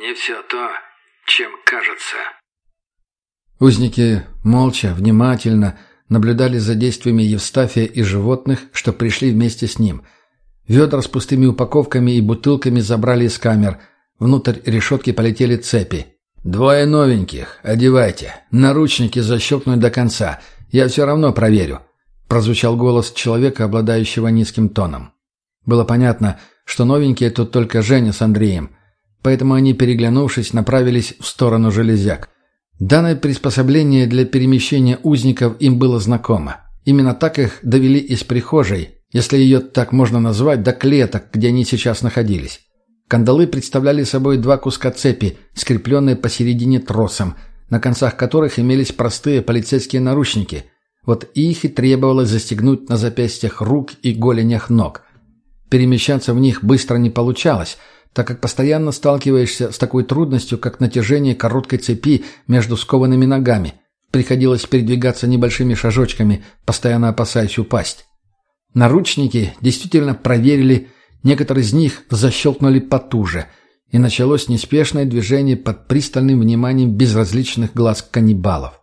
не все то, чем кажется». Узники молча, внимательно наблюдали за действиями Евстафия и животных, что пришли вместе с ним. Ведра с пустыми упаковками и бутылками забрали из камер. Внутрь решетки полетели цепи. «Двое новеньких. Одевайте. Наручники защелкнуть до конца. Я все равно проверю», — прозвучал голос человека, обладающего низким тоном. Было понятно, что новенькие тут только Женя с Андреем, поэтому они, переглянувшись, направились в сторону железяк. Данное приспособление для перемещения узников им было знакомо. Именно так их довели из прихожей, если ее так можно назвать, до клеток, где они сейчас находились. Кандалы представляли собой два куска цепи, скрепленные посередине тросом, на концах которых имелись простые полицейские наручники. Вот их и требовалось застегнуть на запястьях рук и голенях ног. Перемещаться в них быстро не получалось, так как постоянно сталкиваешься с такой трудностью, как натяжение короткой цепи между скованными ногами. Приходилось передвигаться небольшими шажочками, постоянно опасаясь упасть. Наручники действительно проверили, некоторые из них защелкнули потуже, и началось неспешное движение под пристальным вниманием безразличных глаз каннибалов.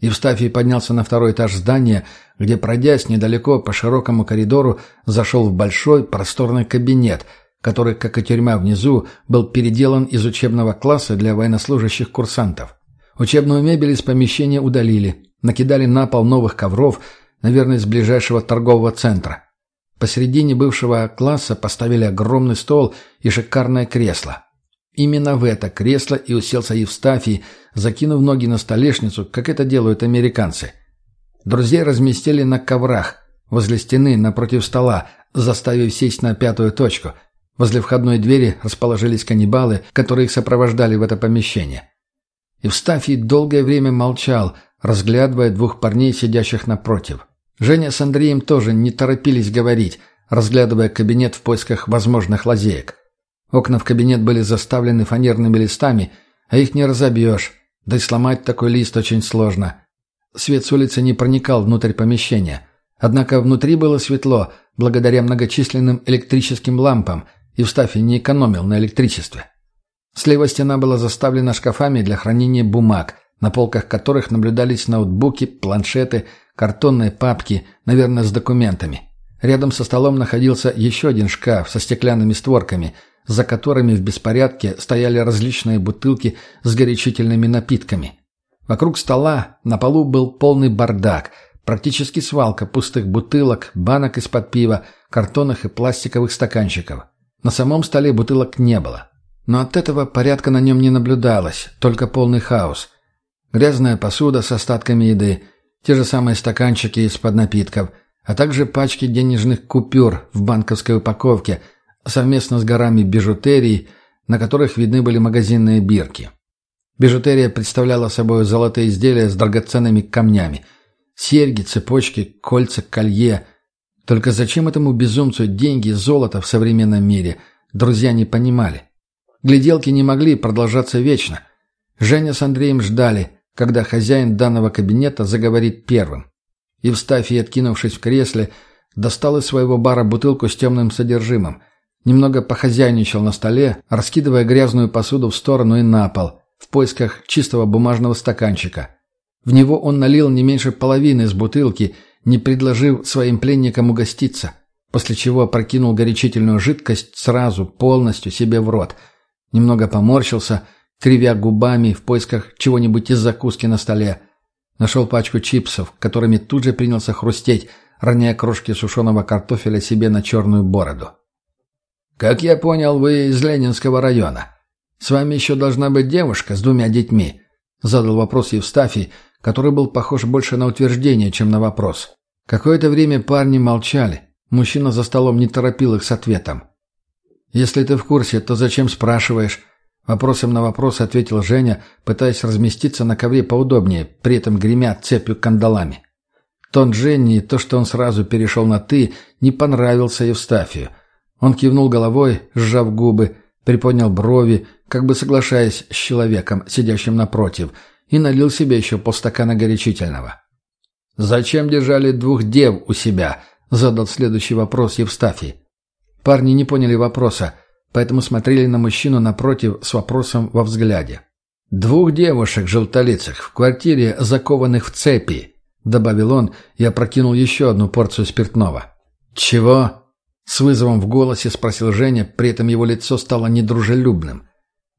Евстафий поднялся на второй этаж здания, где, пройдясь недалеко по широкому коридору, зашел в большой просторный кабинет – который, как и тюрьма внизу, был переделан из учебного класса для военнослужащих курсантов. Учебную мебель из помещения удалили, накидали на пол новых ковров, наверное, из ближайшего торгового центра. Посередине бывшего класса поставили огромный стол и шикарное кресло. Именно в это кресло и уселся Евстафий, закинув ноги на столешницу, как это делают американцы. Друзей разместили на коврах, возле стены, напротив стола, заставив сесть на пятую точку – Возле входной двери расположились каннибалы, которые их сопровождали в это помещение. Евстафий долгое время молчал, разглядывая двух парней, сидящих напротив. Женя с Андреем тоже не торопились говорить, разглядывая кабинет в поисках возможных лазеек. Окна в кабинет были заставлены фанерными листами, а их не разобьешь, да и сломать такой лист очень сложно. Свет с улицы не проникал внутрь помещения. Однако внутри было светло, благодаря многочисленным электрическим лампам – Евстафий не экономил на электричестве. Слева стена была заставлена шкафами для хранения бумаг, на полках которых наблюдались ноутбуки, планшеты, картонные папки, наверное, с документами. Рядом со столом находился еще один шкаф со стеклянными створками, за которыми в беспорядке стояли различные бутылки с горячительными напитками. Вокруг стола на полу был полный бардак, практически свалка пустых бутылок, банок из-под пива, картонных и пластиковых стаканчиков. На самом столе бутылок не было. Но от этого порядка на нем не наблюдалось, только полный хаос. Грязная посуда с остатками еды, те же самые стаканчики из-под напитков, а также пачки денежных купюр в банковской упаковке, совместно с горами бижутерии, на которых видны были магазинные бирки. Бижутерия представляла собой золотые изделия с драгоценными камнями. Серьги, цепочки, кольца, колье, только зачем этому безумцу деньги, золото в современном мире, друзья не понимали. Гляделки не могли продолжаться вечно. Женя с Андреем ждали, когда хозяин данного кабинета заговорит первым. Евстафий, откинувшись в кресле, достал из своего бара бутылку с темным содержимым. Немного похозяйничал на столе, раскидывая грязную посуду в сторону и на пол, в поисках чистого бумажного стаканчика. В него он налил не меньше половины из бутылки – не предложив своим пленникам угоститься, после чего опрокинул горячительную жидкость сразу, полностью себе в рот. Немного поморщился, кривя губами в поисках чего-нибудь из закуски на столе. Нашел пачку чипсов, которыми тут же принялся хрустеть, роняя крошки сушеного картофеля себе на черную бороду. «Как я понял, вы из Ленинского района. С вами еще должна быть девушка с двумя детьми», — задал вопрос Евстафий, который был похож больше на утверждение, чем на вопрос. Какое-то время парни молчали. Мужчина за столом не торопил их с ответом. «Если ты в курсе, то зачем спрашиваешь?» Вопросом на вопрос ответил Женя, пытаясь разместиться на ковре поудобнее, при этом гремя цепью кандалами. Тон Женни и то, что он сразу перешел на «ты», не понравился Евстафию. Он кивнул головой, сжав губы, приподнял брови, как бы соглашаясь с человеком, сидящим напротив – и налил себе еще полстакана горячительного. «Зачем держали двух дев у себя?» — задал следующий вопрос Евстафий. Парни не поняли вопроса, поэтому смотрели на мужчину напротив с вопросом во взгляде. «Двух девушек желтолицых в квартире, закованных в цепи», — добавил он и опрокинул еще одну порцию спиртного. «Чего?» — с вызовом в голосе спросил Женя, при этом его лицо стало недружелюбным.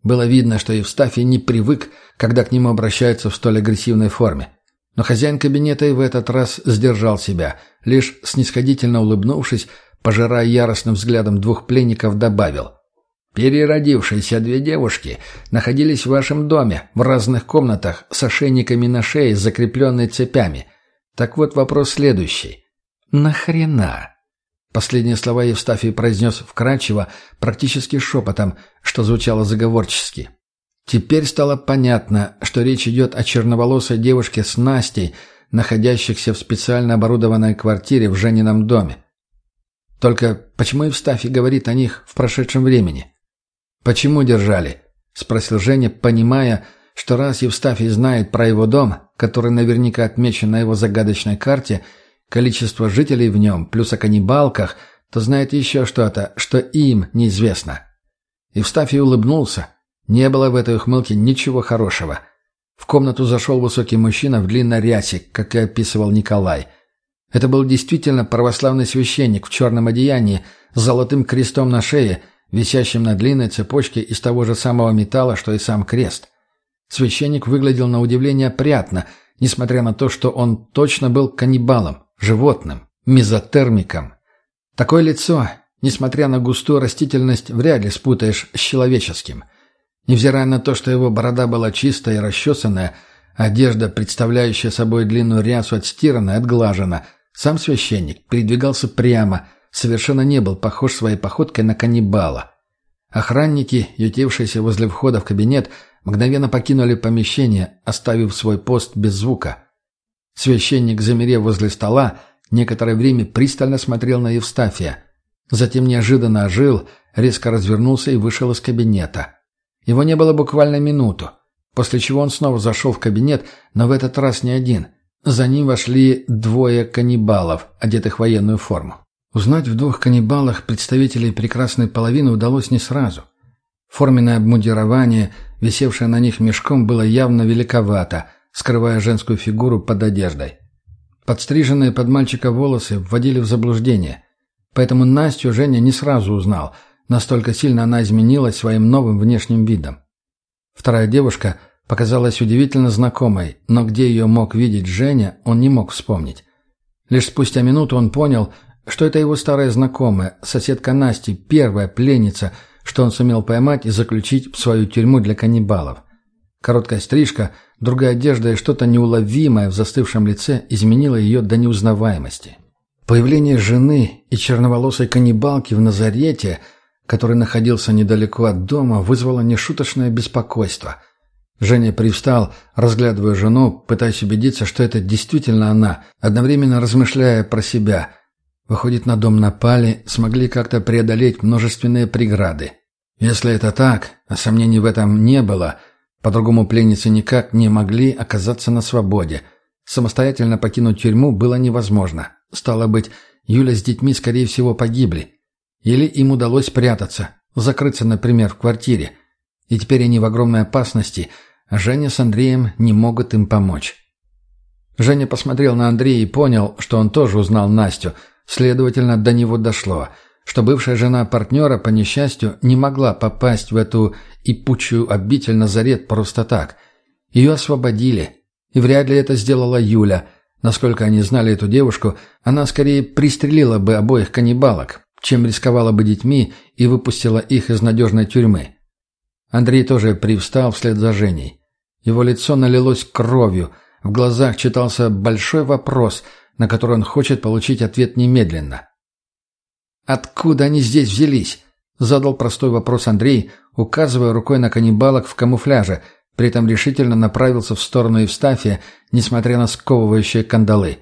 Было видно, что Евстафий не привык, когда к нему обращаются в столь агрессивной форме. Но хозяин кабинета и в этот раз сдержал себя, лишь снисходительно улыбнувшись, пожирая яростным взглядом двух пленников, добавил. «Переродившиеся две девушки находились в вашем доме, в разных комнатах, с ошейниками на шее, закрепленной цепями. Так вот вопрос следующий. Нахрена?» Последние слова Евстафий произнес вкрадчиво, практически шепотом, что звучало заговорчески. Теперь стало понятно, что речь идет о черноволосой девушке с Настей, находящихся в специально оборудованной квартире в Женином доме. Только почему Евстафий говорит о них в прошедшем времени? «Почему держали?» — спросил Женя, понимая, что раз Евстафий знает про его дом, который наверняка отмечен на его загадочной карте, количество жителей в нем, плюс о каннибалках, то знает еще что-то, что им неизвестно. Евстафий улыбнулся. Не было в этой ухмылке ничего хорошего. В комнату зашел высокий мужчина в длинной рясе, как и описывал Николай. Это был действительно православный священник в черном одеянии, с золотым крестом на шее, висящим на длинной цепочке из того же самого металла, что и сам крест. Священник выглядел на удивление опрятно, несмотря на то, что он точно был каннибалом, животным, мезотермиком. Такое лицо, несмотря на густую растительность, вряд ли спутаешь с человеческим. Невзирая на то, что его борода была чистая и расчесанная, одежда, представляющая собой длинную рясу, отстирана и отглажена, сам священник передвигался прямо – совершенно не был похож своей походкой на каннибала. Охранники, ютившиеся возле входа в кабинет, мгновенно покинули помещение, оставив свой пост без звука. Священник, замерев возле стола, некоторое время пристально смотрел на Евстафия. Затем неожиданно ожил, резко развернулся и вышел из кабинета. Его не было буквально минуту, после чего он снова зашел в кабинет, но в этот раз не один. За ним вошли двое каннибалов, одетых в военную форму. Узнать в двух каннибалах представителей прекрасной половины удалось не сразу. Форменное обмундирование, висевшее на них мешком, было явно великовато, скрывая женскую фигуру под одеждой. Подстриженные под мальчика волосы вводили в заблуждение. Поэтому Настю Женя не сразу узнал, настолько сильно она изменилась своим новым внешним видом. Вторая девушка показалась удивительно знакомой, но где ее мог видеть Женя, он не мог вспомнить. Лишь спустя минуту он понял, что это его старая знакомая, соседка Насти, первая пленница, что он сумел поймать и заключить в свою тюрьму для каннибалов. Короткая стрижка, другая одежда и что-то неуловимое в застывшем лице изменило ее до неузнаваемости. Появление жены и черноволосой каннибалки в Назарете, который находился недалеко от дома, вызвало нешуточное беспокойство. Женя привстал, разглядывая жену, пытаясь убедиться, что это действительно она, одновременно размышляя про себя – Выходит, на дом напали, смогли как-то преодолеть множественные преграды. Если это так, а сомнений в этом не было, по-другому пленницы никак не могли оказаться на свободе. Самостоятельно покинуть тюрьму было невозможно. Стало быть, Юля с детьми, скорее всего, погибли. Или им удалось спрятаться, закрыться, например, в квартире. И теперь они в огромной опасности, а Женя с Андреем не могут им помочь. Женя посмотрел на Андрея и понял, что он тоже узнал Настю – Следовательно, до него дошло, что бывшая жена партнера, по несчастью, не могла попасть в эту ипучую обитель Назарет просто так. Ее освободили. И вряд ли это сделала Юля. Насколько они знали эту девушку, она скорее пристрелила бы обоих каннибалок, чем рисковала бы детьми и выпустила их из надежной тюрьмы. Андрей тоже привстал вслед за Женей. Его лицо налилось кровью, в глазах читался большой вопрос – на который он хочет получить ответ немедленно. «Откуда они здесь взялись?» — задал простой вопрос Андрей, указывая рукой на каннибалок в камуфляже, при этом решительно направился в сторону Евстафия, несмотря на сковывающие кандалы.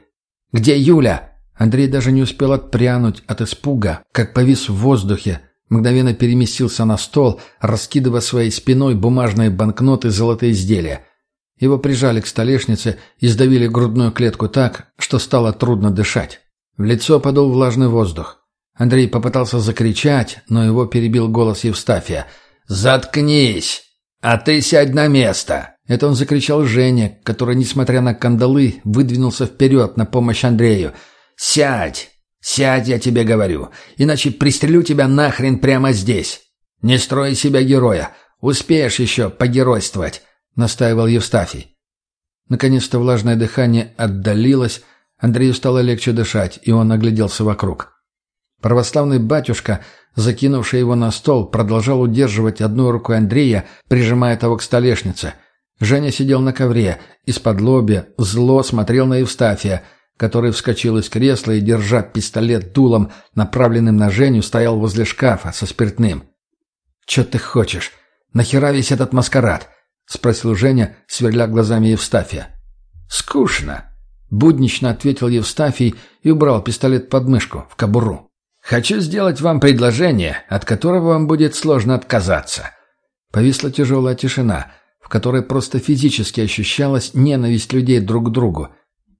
«Где Юля?» Андрей даже не успел отпрянуть от испуга, как повис в воздухе, мгновенно переместился на стол, раскидывая своей спиной бумажные банкноты и золотые изделия. Его прижали к столешнице и сдавили грудную клетку так, что стало трудно дышать. В лицо подул влажный воздух. Андрей попытался закричать, но его перебил голос Евстафия. «Заткнись! А ты сядь на место!» Это он закричал Жене, который, несмотря на кандалы, выдвинулся вперед на помощь Андрею. «Сядь! Сядь, я тебе говорю, иначе пристрелю тебя нахрен прямо здесь! Не строй себя героя, успеешь еще погеройствовать!» — настаивал Евстафий. Наконец-то влажное дыхание отдалилось, Андрею стало легче дышать, и он огляделся вокруг. Православный батюшка, закинувший его на стол, продолжал удерживать одной рукой Андрея, прижимая того к столешнице. Женя сидел на ковре, из-под лобья, зло смотрел на Евстафия, который вскочил из кресла и, держа пистолет дулом, направленным на Женю, стоял возле шкафа со спиртным. «Че ты хочешь? Нахера весь этот маскарад?» — спросил Женя, сверля глазами Евстафия. «Скучно», — буднично ответил Евстафий и убрал пистолет под мышку, в кобуру. Хочу сделать вам предложение, от которого вам будет сложно отказаться». Повисла тяжелая тишина, в которой просто физически ощущалась ненависть людей друг к другу.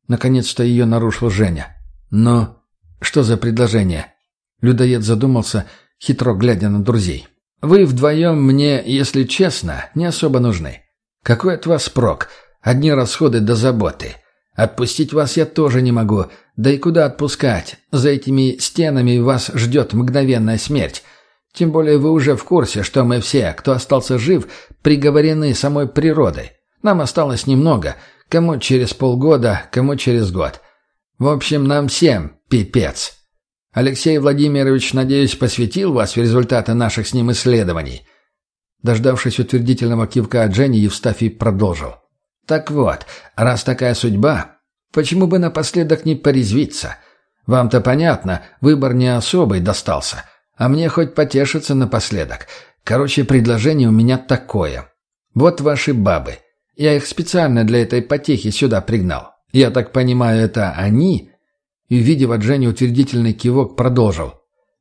Наконец-то ее нарушил Женя. «Но что за предложение?» Людоед задумался, хитро глядя на друзей. «Вы вдвоем мне, если честно, не особо нужны. Какой от вас прок? Одни расходы до заботы. Отпустить вас я тоже не могу. Да и куда отпускать? За этими стенами вас ждет мгновенная смерть. Тем более вы уже в курсе, что мы все, кто остался жив, приговорены самой природой. Нам осталось немного. Кому через полгода, кому через год. В общем, нам всем пипец. Алексей Владимирович, надеюсь, посвятил вас в результаты наших с ним исследований. Дождавшись утвердительного кивка от Жени, Евстафий продолжил. Так вот, раз такая судьба, почему бы напоследок не порезвиться? Вам-то понятно, выбор не особый достался, а мне хоть потешиться напоследок. Короче, предложение у меня такое. Вот ваши бабы. Я их специально для этой потехи сюда пригнал. Я так понимаю, это они?» И, увидев от Жени утвердительный кивок, продолжил.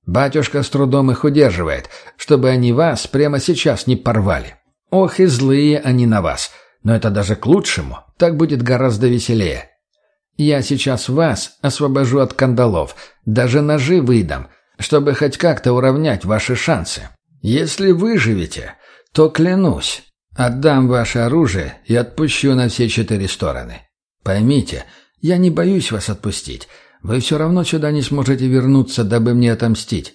«Батюшка с трудом их удерживает, чтобы они вас прямо сейчас не порвали. Ох и злые они на вас. Но это даже к лучшему. Так будет гораздо веселее. Я сейчас вас освобожу от кандалов, даже ножи выдам, чтобы хоть как-то уравнять ваши шансы. Если выживете, то клянусь, отдам ваше оружие и отпущу на все четыре стороны. Поймите, я не боюсь вас отпустить. Вы все равно сюда не сможете вернуться, дабы мне отомстить.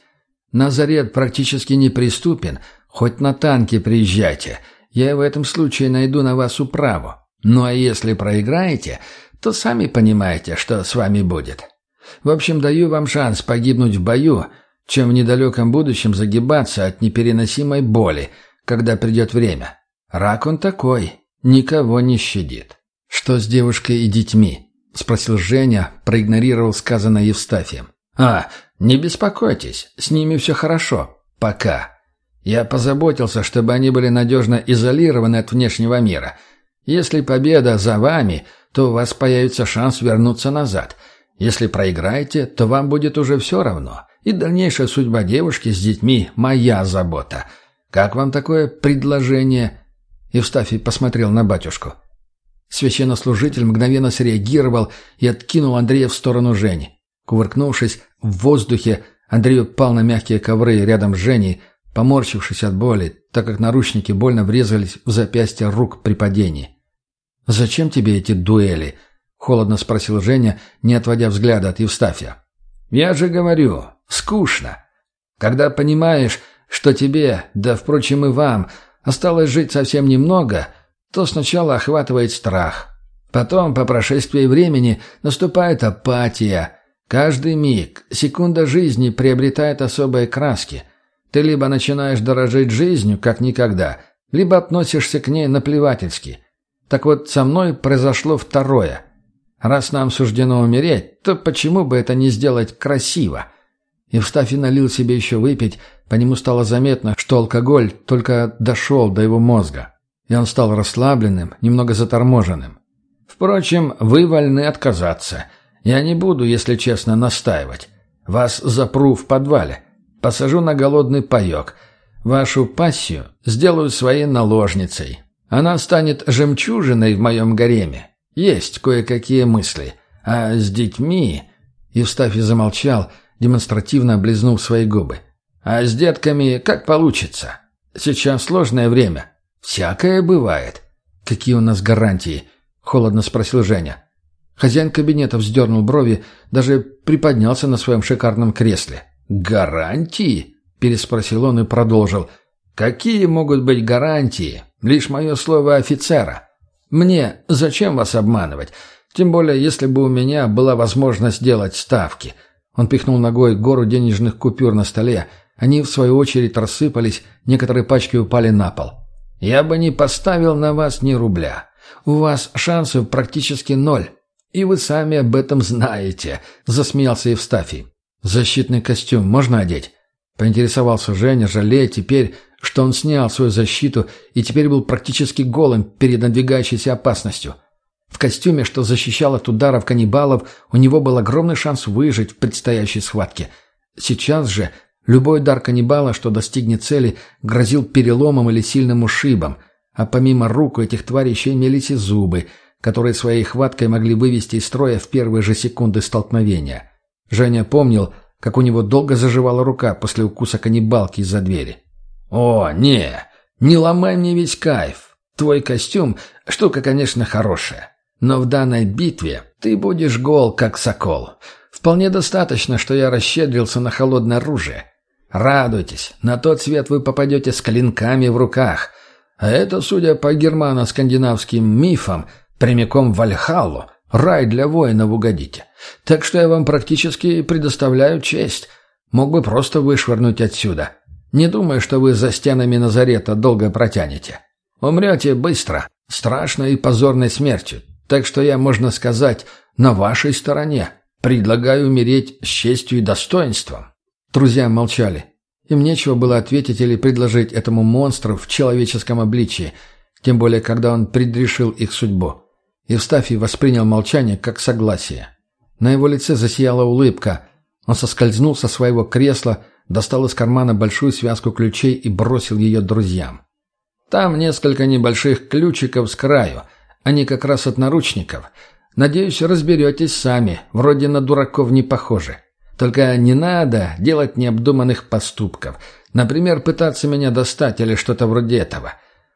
Назарет практически неприступен, хоть на танке приезжайте — я в этом случае найду на вас управу. Ну а если проиграете, то сами понимаете, что с вами будет. В общем, даю вам шанс погибнуть в бою, чем в недалеком будущем загибаться от непереносимой боли, когда придет время. Рак он такой, никого не щадит. «Что с девушкой и детьми?» — спросил Женя, проигнорировал сказанное Евстафием. «А, не беспокойтесь, с ними все хорошо. Пока». Я позаботился, чтобы они были надежно изолированы от внешнего мира. Если победа за вами, то у вас появится шанс вернуться назад. Если проиграете, то вам будет уже все равно. И дальнейшая судьба девушки с детьми – моя забота. Как вам такое предложение?» Евстафий посмотрел на батюшку. Священнослужитель мгновенно среагировал и откинул Андрея в сторону Жени. Кувыркнувшись в воздухе, Андрей упал на мягкие ковры рядом с Женей, поморщившись от боли, так как наручники больно врезались в запястья рук при падении. «Зачем тебе эти дуэли?» — холодно спросил Женя, не отводя взгляда от Евстафия. «Я же говорю, скучно. Когда понимаешь, что тебе, да, впрочем, и вам, осталось жить совсем немного, то сначала охватывает страх. Потом, по прошествии времени, наступает апатия. Каждый миг, секунда жизни приобретает особые краски — ты либо начинаешь дорожить жизнью, как никогда, либо относишься к ней наплевательски. Так вот, со мной произошло второе. Раз нам суждено умереть, то почему бы это не сделать красиво? Евстафий налил себе еще выпить, по нему стало заметно, что алкоголь только дошел до его мозга. И он стал расслабленным, немного заторможенным. Впрочем, вы вольны отказаться. Я не буду, если честно, настаивать. Вас запру в подвале. Посажу на голодный паек. Вашу пассию сделаю своей наложницей. Она станет жемчужиной в моем гареме. Есть кое-какие мысли. А с детьми...» Евстафий замолчал, демонстративно облизнув свои губы. «А с детками как получится? Сейчас сложное время. Всякое бывает». «Какие у нас гарантии?» — холодно спросил Женя. Хозяин кабинета вздернул брови, даже приподнялся на своем шикарном кресле. «Гарантии?» — переспросил он и продолжил. «Какие могут быть гарантии? Лишь мое слово офицера. Мне зачем вас обманывать? Тем более, если бы у меня была возможность делать ставки». Он пихнул ногой гору денежных купюр на столе. Они, в свою очередь, рассыпались, некоторые пачки упали на пол. «Я бы не поставил на вас ни рубля. У вас шансов практически ноль. И вы сами об этом знаете», — засмеялся Евстафий. «Защитный костюм можно одеть?» — поинтересовался Женя, жалея теперь, что он снял свою защиту и теперь был практически голым перед надвигающейся опасностью. В костюме, что защищал от ударов каннибалов, у него был огромный шанс выжить в предстоящей схватке. Сейчас же любой удар каннибала, что достигнет цели, грозил переломом или сильным ушибом, а помимо рук у этих тварей еще имелись и зубы, которые своей хваткой могли вывести из строя в первые же секунды столкновения. Женя помнил, как у него долго заживала рука после укуса каннибалки из-за двери. «О, не, не ломай мне весь кайф. Твой костюм – штука, конечно, хорошая. Но в данной битве ты будешь гол, как сокол. Вполне достаточно, что я расщедрился на холодное оружие. Радуйтесь, на тот свет вы попадете с клинками в руках. А это, судя по германо-скандинавским мифам, прямиком в Вальхаллу, рай для воинов угодите. Так что я вам практически предоставляю честь. Мог бы просто вышвырнуть отсюда. Не думаю, что вы за стенами Назарета долго протянете. Умрете быстро, страшной и позорной смертью, так что я, можно сказать, на вашей стороне. Предлагаю умереть с честью и достоинством». Друзья молчали. Им нечего было ответить или предложить этому монстру в человеческом обличии, тем более, когда он предрешил их судьбу. Евстафий воспринял молчание как согласие. На его лице засияла улыбка. Он соскользнул со своего кресла, достал из кармана большую связку ключей и бросил ее друзьям. «Там несколько небольших ключиков с краю. Они как раз от наручников. Надеюсь, разберетесь сами, вроде на дураков не похожи. Только не надо делать необдуманных поступков. Например, пытаться меня достать или что-то вроде этого.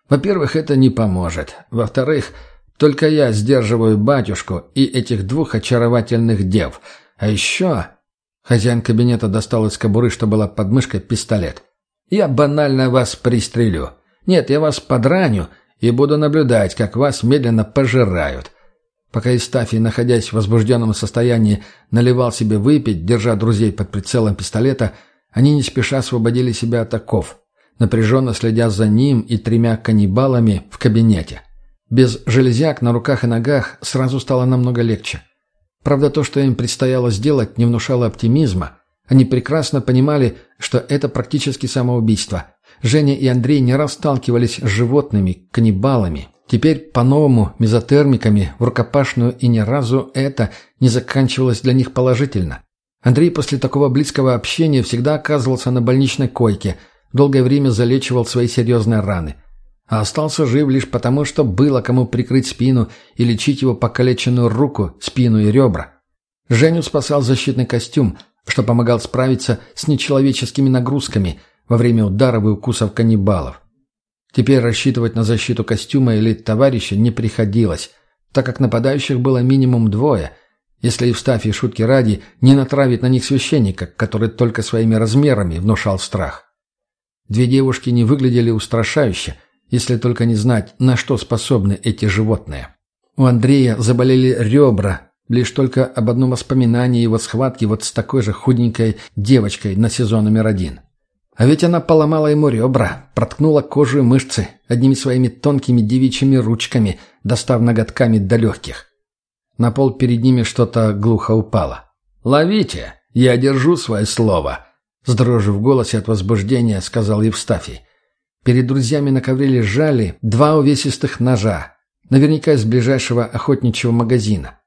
Во-первых, это не поможет. Во-вторых, только я сдерживаю батюшку и этих двух очаровательных дев. А еще...» Хозяин кабинета достал из кобуры, что была под мышкой, пистолет. «Я банально вас пристрелю. Нет, я вас подраню и буду наблюдать, как вас медленно пожирают. Пока Истафий, находясь в возбужденном состоянии, наливал себе выпить, держа друзей под прицелом пистолета, они не спеша освободили себя от оков, напряженно следя за ним и тремя каннибалами в кабинете. Без железяк на руках и ногах сразу стало намного легче. Правда, то, что им предстояло сделать, не внушало оптимизма. Они прекрасно понимали, что это практически самоубийство – Женя и Андрей не раз сталкивались с животными, каннибалами. Теперь по-новому мезотермиками в рукопашную и ни разу это не заканчивалось для них положительно. Андрей после такого близкого общения всегда оказывался на больничной койке, долгое время залечивал свои серьезные раны. А остался жив лишь потому, что было кому прикрыть спину и лечить его покалеченную руку, спину и ребра. Женю спасал защитный костюм, что помогал справиться с нечеловеческими нагрузками – во время ударов и укусов каннибалов. Теперь рассчитывать на защиту костюма или товарища не приходилось, так как нападающих было минимум двое, если Евстафий шутки ради не натравит на них священника, который только своими размерами внушал страх. Две девушки не выглядели устрашающе, если только не знать, на что способны эти животные. У Андрея заболели ребра, лишь только об одном воспоминании его схватки вот с такой же худенькой девочкой на сезон номер один. А ведь она поломала ему ребра, проткнула кожу и мышцы одними своими тонкими девичьими ручками, достав ноготками до легких. На пол перед ними что-то глухо упало. «Ловите! Я держу свое слово!» С дрожью в голосе от возбуждения сказал Евстафий. Перед друзьями на ковре лежали два увесистых ножа, наверняка из ближайшего охотничьего магазина.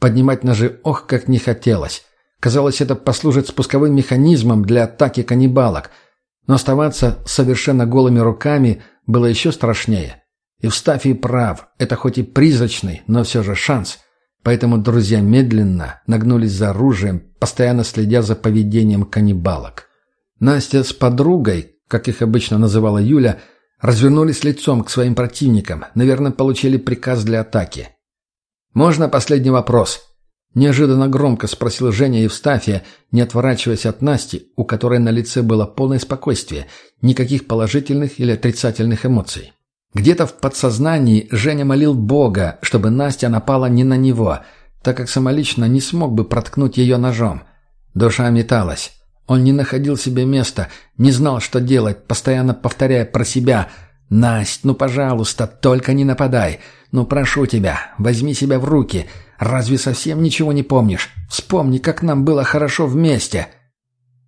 Поднимать ножи ох, как не хотелось. Казалось, это послужит спусковым механизмом для атаки каннибалок – но оставаться совершенно голыми руками было еще страшнее. Евстафий прав, это хоть и призрачный, но все же шанс. Поэтому друзья медленно нагнулись за оружием, постоянно следя за поведением каннибалок. Настя с подругой, как их обычно называла Юля, развернулись лицом к своим противникам, наверное, получили приказ для атаки. «Можно последний вопрос?» Неожиданно громко спросил Женя Евстафия, не отворачиваясь от Насти, у которой на лице было полное спокойствие, никаких положительных или отрицательных эмоций. Где-то в подсознании Женя молил Бога, чтобы Настя напала не на него, так как самолично не смог бы проткнуть ее ножом. Душа металась. Он не находил себе места, не знал, что делать, постоянно повторяя про себя «Насть, ну, пожалуйста, только не нападай! Ну, прошу тебя, возьми себя в руки!» Разве совсем ничего не помнишь? Вспомни, как нам было хорошо вместе!»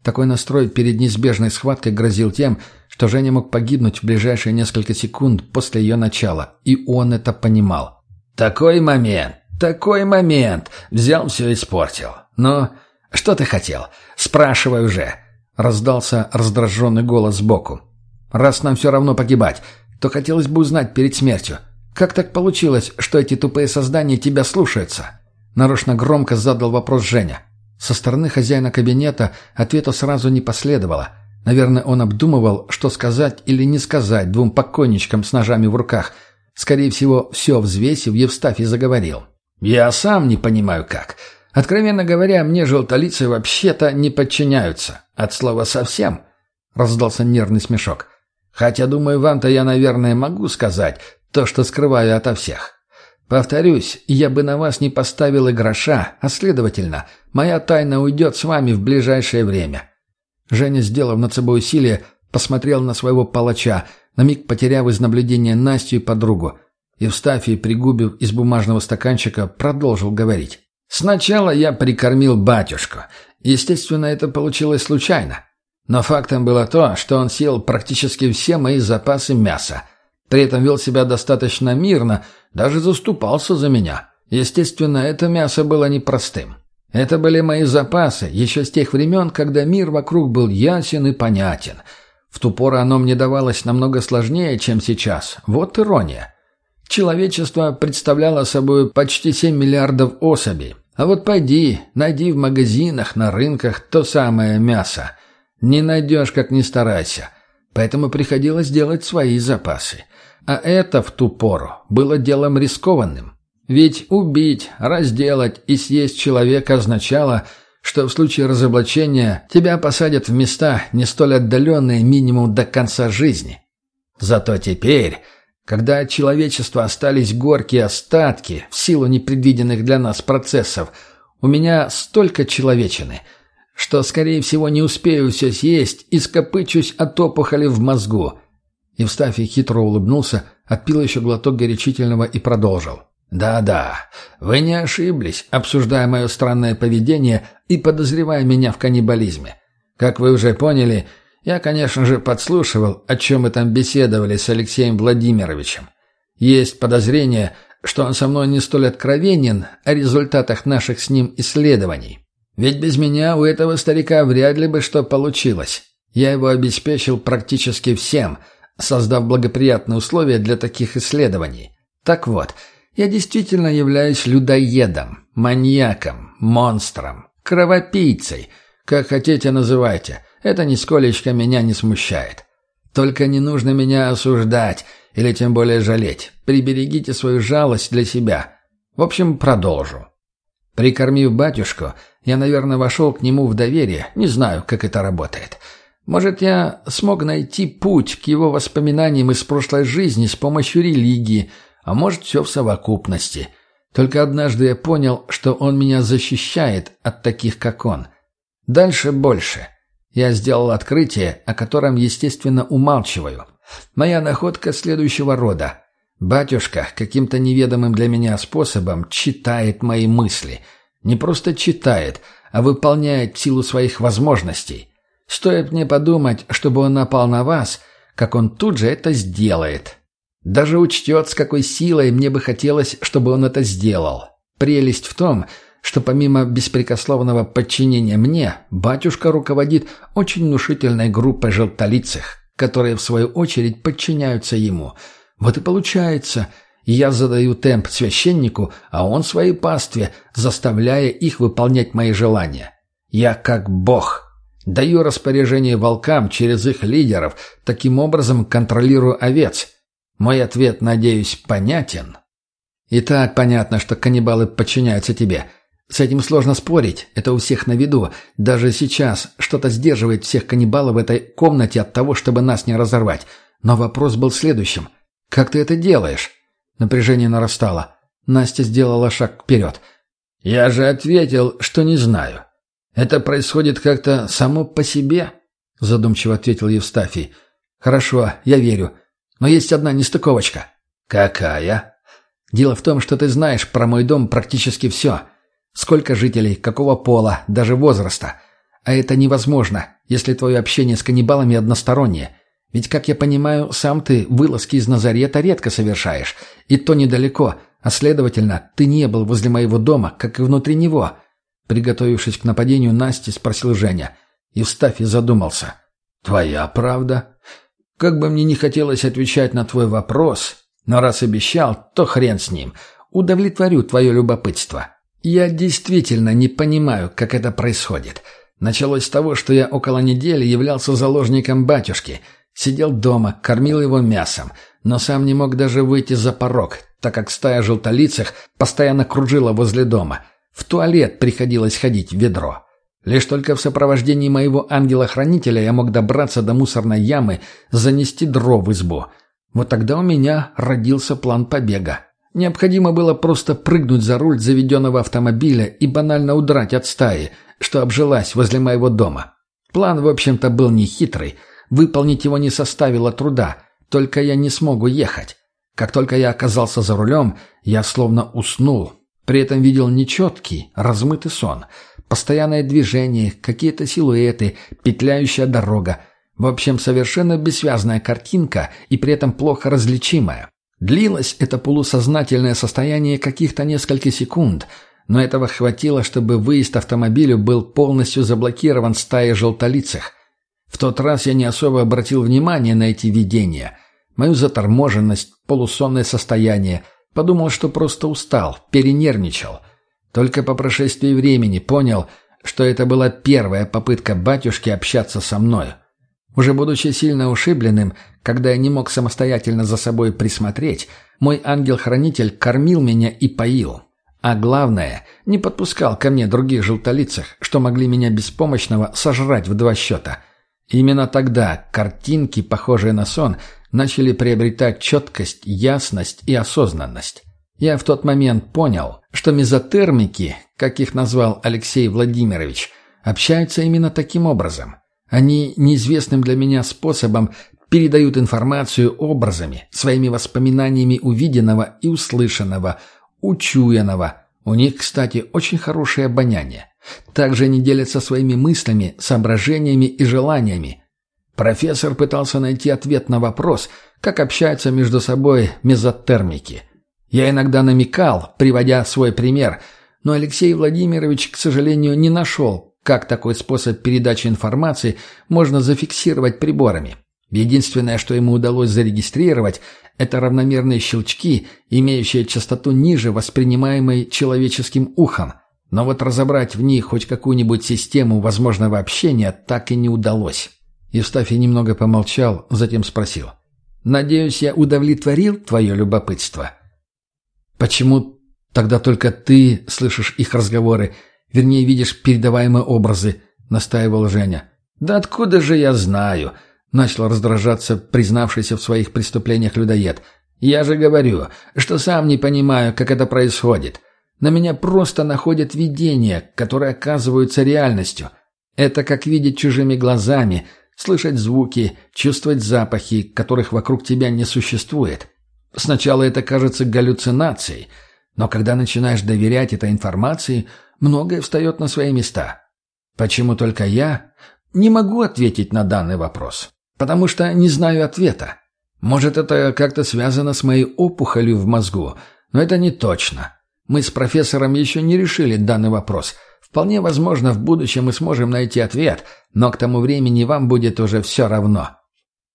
Такой настрой перед неизбежной схваткой грозил тем, что Женя мог погибнуть в ближайшие несколько секунд после ее начала, и он это понимал. «Такой момент! Такой момент! Взял все и испортил. Ну, что ты хотел? Спрашивай уже!» Раздался раздраженный голос сбоку. «Раз нам все равно погибать, то хотелось бы узнать перед смертью, «Как так получилось, что эти тупые создания тебя слушаются?» Нарочно громко задал вопрос Женя. Со стороны хозяина кабинета ответа сразу не последовало. Наверное, он обдумывал, что сказать или не сказать двум покойничкам с ножами в руках. Скорее всего, все взвесив, Евстафий заговорил. «Я сам не понимаю, как. Откровенно говоря, мне желтолицы вообще-то не подчиняются. От слова «совсем». Раздался нервный смешок. Хотя, думаю, вам-то я, наверное, могу сказать, то, что скрываю ото всех. Повторюсь, я бы на вас не поставил и гроша, а, следовательно, моя тайна уйдет с вами в ближайшее время». Женя, сделав над собой усилие, посмотрел на своего палача, на миг потеряв из наблюдения Настю и подругу. Евстафий, пригубив из бумажного стаканчика, продолжил говорить. «Сначала я прикормил батюшку. Естественно, это получилось случайно. Но фактом было то, что он съел практически все мои запасы мяса – при этом вел себя достаточно мирно, даже заступался за меня. Естественно, это мясо было непростым. Это были мои запасы, еще с тех времен, когда мир вокруг был ясен и понятен. В ту пору оно мне давалось намного сложнее, чем сейчас. Вот ирония. Человечество представляло собой почти 7 миллиардов особей. А вот пойди, найди в магазинах, на рынках то самое мясо. Не найдешь, как ни старайся. Поэтому приходилось делать свои запасы. А это в ту пору было делом рискованным. Ведь убить, разделать и съесть человека означало, что в случае разоблачения тебя посадят в места не столь отдаленные минимум до конца жизни. Зато теперь, когда от человечества остались горькие остатки в силу непредвиденных для нас процессов, у меня столько человечины, что, скорее всего, не успею все съесть и скопычусь от опухоли в мозгу – Евстафий хитро улыбнулся, отпил еще глоток горячительного и продолжил. «Да-да, вы не ошиблись, обсуждая мое странное поведение и подозревая меня в каннибализме. Как вы уже поняли, я, конечно же, подслушивал, о чем мы там беседовали с Алексеем Владимировичем. Есть подозрение, что он со мной не столь откровенен о результатах наших с ним исследований. Ведь без меня у этого старика вряд ли бы что получилось. Я его обеспечил практически всем – создав благоприятные условия для таких исследований. Так вот, я действительно являюсь людоедом, маньяком, монстром, кровопийцей, как хотите называйте. Это нисколечко меня не смущает. Только не нужно меня осуждать или тем более жалеть. Приберегите свою жалость для себя. В общем, продолжу. Прикормив батюшку, я, наверное, вошел к нему в доверие, не знаю, как это работает. Может, я смог найти путь к его воспоминаниям из прошлой жизни с помощью религии, а может, все в совокупности. Только однажды я понял, что он меня защищает от таких, как он. Дальше больше. Я сделал открытие, о котором, естественно, умалчиваю. Моя находка следующего рода. Батюшка каким-то неведомым для меня способом читает мои мысли. Не просто читает, а выполняет силу своих возможностей – Стоит мне подумать, чтобы он напал на вас, как он тут же это сделает. Даже учтет, с какой силой мне бы хотелось, чтобы он это сделал. Прелесть в том, что помимо беспрекословного подчинения мне, батюшка руководит очень внушительной группой желтолицых, которые в свою очередь подчиняются ему. Вот и получается, Я задаю темп священнику, а он своей пастве, заставляя их выполнять мои желания. Я как бог. Даю распоряжение волкам через их лидеров, таким образом контролирую овец. Мой ответ, надеюсь, понятен. И так понятно, что каннибалы подчиняются тебе. С этим сложно спорить, это у всех на виду. Даже сейчас что-то сдерживает всех каннибалов в этой комнате от того, чтобы нас не разорвать. Но вопрос был следующим. Как ты это делаешь? Напряжение нарастало. Настя сделала шаг вперед. «Я же ответил, что не знаю. Это происходит как-то само по себе», — задумчиво ответил Евстафий. «Хорошо, я верю. Но есть одна нестыковочка». «Какая?» «Дело в том, что ты знаешь про мой дом практически все. Сколько жителей, какого пола, даже возраста. А это невозможно, если твое общение с каннибалами одностороннее. Ведь, как я понимаю, сам ты вылазки из Назарета редко совершаешь. И то недалеко, а следовательно, ты не был возле моего дома, как и внутри него». Приготовившись к нападению, Насти спросил Женя. Евстафий задумался. «Твоя правда? Как бы мне не хотелось отвечать на твой вопрос, но раз обещал, то хрен с ним. Удовлетворю твое любопытство. Я действительно не понимаю, как это происходит. Началось с того, что я около недели являлся заложником батюшки. Сидел дома, кормил его мясом, но сам не мог даже выйти за порог, так как стая желтолицых постоянно кружила возле дома. В туалет приходилось ходить в ведро. Лишь только в сопровождении моего ангела-хранителя я мог добраться до мусорной ямы, занести дров в избу. Вот тогда у меня родился план побега. Необходимо было просто прыгнуть за руль заведенного автомобиля и банально удрать от стаи, что обжилась возле моего дома. План, в общем-то, был нехитрый. Выполнить его не составило труда, только я не смогу ехать. Как только я оказался за рулем, я словно уснул. При этом видел нечеткий, размытый сон. Постоянное движение, какие-то силуэты, петляющая дорога. В общем, совершенно бессвязная картинка и при этом плохо различимая. Длилось это полусознательное состояние каких-то несколько секунд, но этого хватило, чтобы выезд автомобилю был полностью заблокирован стаей желтолицых. В тот раз я не особо обратил внимание на эти видения. Мою заторможенность, полусонное состояние. Подумал, что просто устал, перенервничал. Только по прошествии времени понял, что это была первая попытка батюшки общаться со мной. Уже будучи сильно ушибленным, когда я не мог самостоятельно за собой присмотреть, мой ангел-хранитель кормил меня и поил. А главное, не подпускал ко мне других желтолицах, что могли меня беспомощного сожрать в два счета. Именно тогда картинки, похожие на сон, начали приобретать четкость, ясность и осознанность. Я в тот момент понял, что мезотермики, как их назвал Алексей Владимирович, общаются именно таким образом – они неизвестным для меня способом передают информацию образами, своими воспоминаниями увиденного и услышанного, учуянного. У них, кстати, очень хорошее обоняние. Также они делятся своими мыслями, соображениями и желаниями. Профессор пытался найти ответ на вопрос, как общаются между собой мезотермики. Я иногда намекал, приводя свой пример, но Алексей Владимирович, к сожалению, не нашел, как такой способ передачи информации можно зафиксировать приборами? Единственное, что ему удалось зарегистрировать, это равномерные щелчки, имеющие частоту ниже воспринимаемой человеческим ухом. Но вот разобрать в них хоть какую-нибудь систему возможного общения так и не удалось. Евстафий немного помолчал, затем спросил. «Надеюсь, я удовлетворил твое любопытство?» «Почему тогда только ты слышишь их разговоры, Вернее, видишь передаваемые образы», — настаивал Женя. «Да откуда же я знаю?» — начал раздражаться признавшийся в своих преступлениях людоед. «Я же говорю, что сам не понимаю, как это происходит. На меня просто находят видения, которые оказываются реальностью. Это как видеть чужими глазами, слышать звуки, чувствовать запахи, которых вокруг тебя не существует. Сначала это кажется галлюцинацией, но когда начинаешь доверять этой информации — многое встает на свои места. Почему только я? Не могу ответить на данный вопрос, потому что не знаю ответа. Может, это как-то связано с моей опухолью в мозгу, но это не точно. Мы с профессором еще не решили данный вопрос. Вполне возможно, в будущем мы сможем найти ответ, но к тому времени вам будет уже все равно.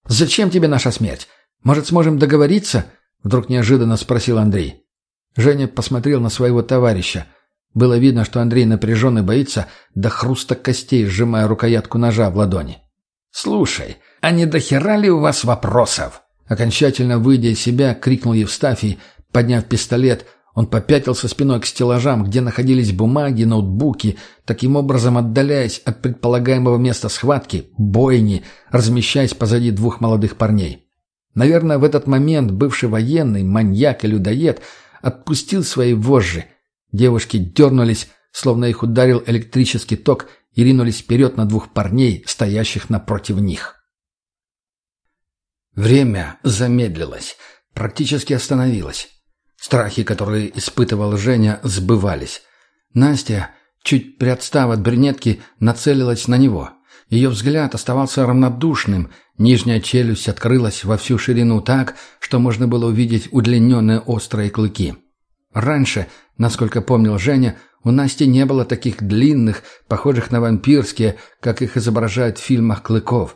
«Зачем тебе наша смерть? Может, сможем договориться?» Вдруг неожиданно спросил Андрей. Женя посмотрел на своего товарища. Было видно, что Андрей напряженно боится до хруста костей, сжимая рукоятку ножа в ладони. «Слушай, а не дохера ли у вас вопросов?» Окончательно выйдя из себя, крикнул Евстафий, подняв пистолет. Он попятился спиной к стеллажам, где находились бумаги, ноутбуки, таким образом отдаляясь от предполагаемого места схватки, бойни, размещаясь позади двух молодых парней. Наверное, в этот момент бывший военный, маньяк и людоед отпустил свои вожжи. Девушки дернулись, словно их ударил электрический ток, и ринулись вперед на двух парней, стоящих напротив них. Время замедлилось, практически остановилось. Страхи, которые испытывал Женя, сбывались. Настя, чуть приотстав от брюнетки, нацелилась на него. Ее взгляд оставался равнодушным, нижняя челюсть открылась во всю ширину так, что можно было увидеть удлиненные острые клыки. Раньше, насколько помнил Женя, у Насти не было таких длинных, похожих на вампирские, как их изображают в фильмах клыков.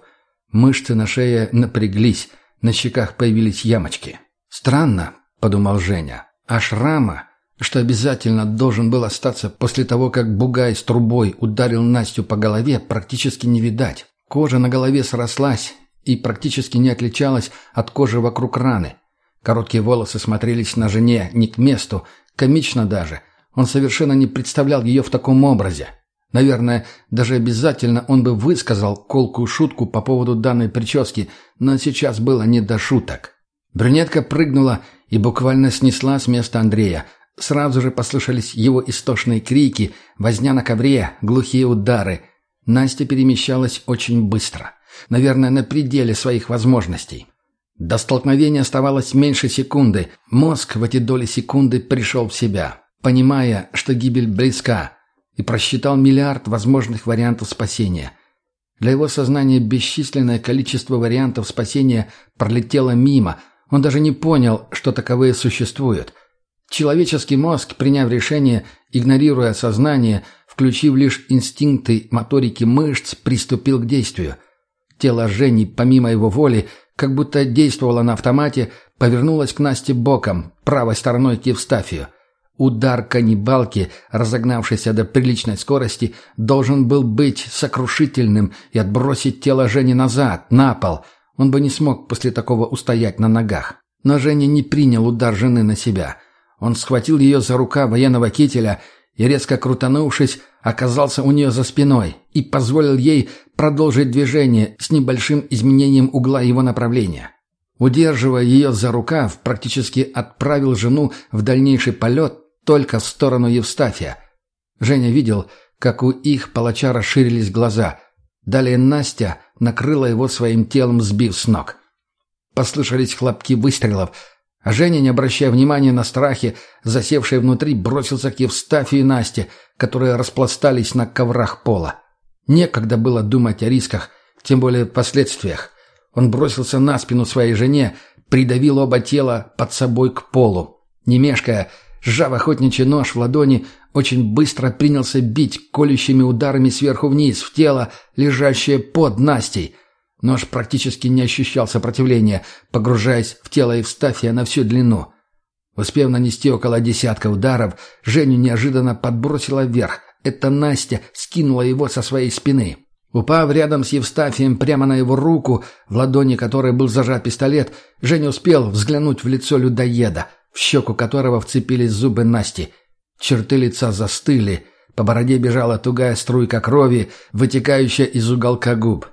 Мышцы на шее напряглись, на щеках появились ямочки. «Странно», — подумал Женя, — «а шрама, что обязательно должен был остаться после того, как бугай с трубой ударил Настю по голове, практически не видать. Кожа на голове срослась и практически не отличалась от кожи вокруг раны. Короткие волосы смотрелись на жене не к месту, комично даже. Он совершенно не представлял ее в таком образе. Наверное, даже обязательно он бы высказал колкую шутку по поводу данной прически, но сейчас было не до шуток. Брюнетка прыгнула и буквально снесла с места Андрея. Сразу же послышались его истошные крики, возня на ковре, глухие удары. Настя перемещалась очень быстро. Наверное, на пределе своих возможностей. До столкновения оставалось меньше секунды. Мозг в эти доли секунды пришел в себя, понимая, что гибель близка – и просчитал миллиард возможных вариантов спасения. Для его сознания бесчисленное количество вариантов спасения пролетело мимо, он даже не понял, что таковые существуют. Человеческий мозг, приняв решение, игнорируя сознание, включив лишь инстинкты моторики мышц, приступил к действию. Тело Жени, помимо его воли, как будто действовало на автомате, повернулось к Насте боком, правой стороной к Евстафию. Удар каннибалки, разогнавшийся до приличной скорости, должен был быть сокрушительным и отбросить тело Жени назад, на пол. Он бы не смог после такого устоять на ногах. Но Женя не принял удар жены на себя. Он схватил ее за рука военного кителя и, резко крутанувшись, оказался у нее за спиной и позволил ей продолжить движение с небольшим изменением угла его направления. Удерживая ее за рукав, практически отправил жену в дальнейший полет, только в сторону Евстафия. Женя видел, как у их палача расширились глаза. Далее Настя накрыла его своим телом, сбив с ног. Послышались хлопки выстрелов, а Женя, не обращая внимания на страхи, засевшие внутри, бросился к Евстафию и Насте, которые распластались на коврах пола. Некогда было думать о рисках, тем более последствиях. Он бросился на спину своей жене, придавил оба тела под собой к полу. Не мешкая, Сжав охотничий нож в ладони, очень быстро принялся бить колющими ударами сверху вниз в тело, лежащее под Настей. Нож практически не ощущал сопротивления, погружаясь в тело Евстафия на всю длину. Успев нанести около десятка ударов, Женю неожиданно подбросила вверх. Это Настя скинула его со своей спины. Упав рядом с Евстафием прямо на его руку, в ладони которой был зажат пистолет, Женя успел взглянуть в лицо людоеда — в щеку которого вцепились зубы Насти. Черты лица застыли, по бороде бежала тугая струйка крови, вытекающая из уголка губ.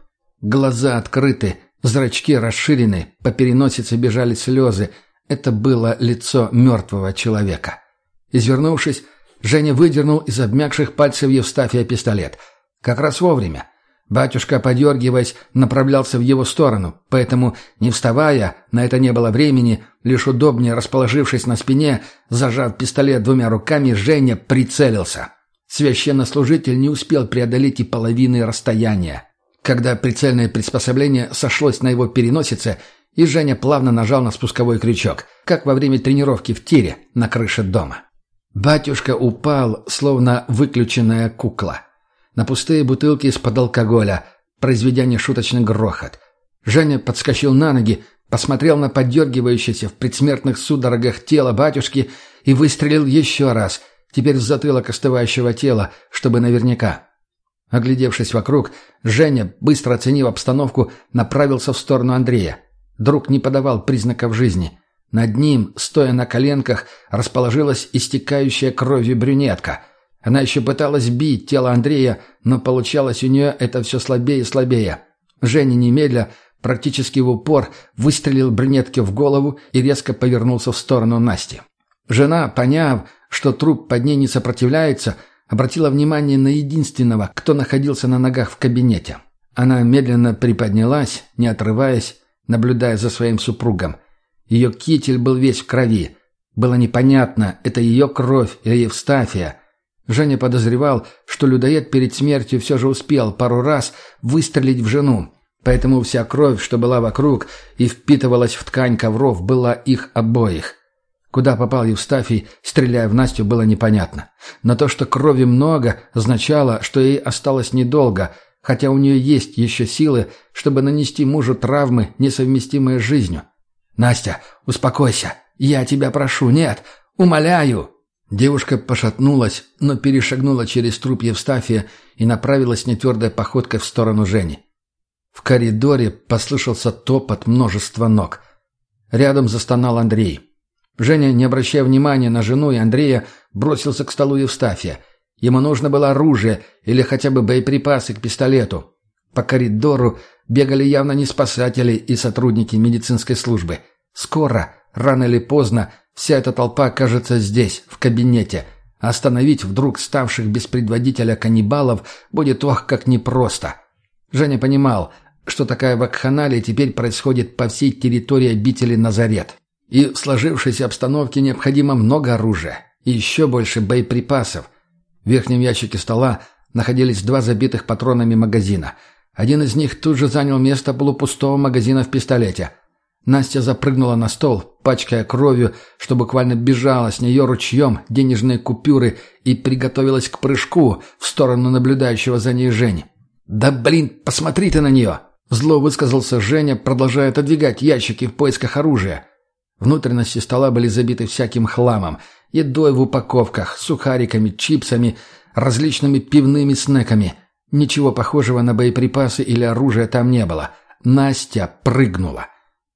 Глаза открыты, зрачки расширены, по переносице бежали слезы. Это было лицо мертвого человека. Извернувшись, Женя выдернул из обмякших пальцев Евстафия пистолет. Как раз вовремя. Батюшка, подергиваясь, направлялся в его сторону, поэтому, не вставая, на это не было времени, лишь удобнее расположившись на спине, зажав пистолет двумя руками, Женя прицелился. Священнослужитель не успел преодолеть и половины расстояния. Когда прицельное приспособление сошлось на его переносице, и Женя плавно нажал на спусковой крючок, как во время тренировки в тире на крыше дома. Батюшка упал, словно выключенная кукла на пустые бутылки из-под алкоголя, произведя нешуточный грохот. Женя подскочил на ноги, посмотрел на подергивающееся в предсмертных судорогах тело батюшки и выстрелил еще раз, теперь в затылок остывающего тела, чтобы наверняка. Оглядевшись вокруг, Женя, быстро оценив обстановку, направился в сторону Андрея. Друг не подавал признаков жизни. Над ним, стоя на коленках, расположилась истекающая кровью брюнетка. Она еще пыталась бить тело Андрея, но получалось у нее это все слабее и слабее. Женя немедля, практически в упор, выстрелил брюнетке в голову и резко повернулся в сторону Насти. Жена, поняв, что труп под ней не сопротивляется, обратила внимание на единственного, кто находился на ногах в кабинете. Она медленно приподнялась, не отрываясь, наблюдая за своим супругом. Ее китель был весь в крови. Было непонятно, это ее кровь или Евстафия. Женя подозревал, что людоед перед смертью все же успел пару раз выстрелить в жену, поэтому вся кровь, что была вокруг и впитывалась в ткань ковров, была их обоих. Куда попал Евстафий, стреляя в Настю, было непонятно. Но то, что крови много, означало, что ей осталось недолго, хотя у нее есть еще силы, чтобы нанести мужу травмы, несовместимые с жизнью. «Настя, успокойся. Я тебя прошу. Нет. Умоляю!» Девушка пошатнулась, но перешагнула через труп Евстафия и направилась нетвердой походкой в сторону Жени. В коридоре послышался топот множества ног. Рядом застонал Андрей. Женя, не обращая внимания на жену и Андрея, бросился к столу Евстафия. Ему нужно было оружие или хотя бы боеприпасы к пистолету. По коридору бегали явно не спасатели и сотрудники медицинской службы. Скоро, рано или поздно, вся эта толпа окажется здесь, в кабинете. А остановить вдруг ставших без предводителя каннибалов будет ох как непросто. Женя понимал, что такая вакханалия теперь происходит по всей территории обители Назарет. И в сложившейся обстановке необходимо много оружия и еще больше боеприпасов. В верхнем ящике стола находились два забитых патронами магазина. Один из них тут же занял место полупустого магазина в пистолете. Настя запрыгнула на стол, пачкая кровью, что буквально бежала с нее ручьем денежные купюры и приготовилась к прыжку в сторону наблюдающего за ней Жени. «Да блин, посмотри ты на нее!» Зло высказался Женя, продолжая отодвигать ящики в поисках оружия. Внутренности стола были забиты всяким хламом, едой в упаковках, сухариками, чипсами, различными пивными снеками. Ничего похожего на боеприпасы или оружие там не было. Настя прыгнула.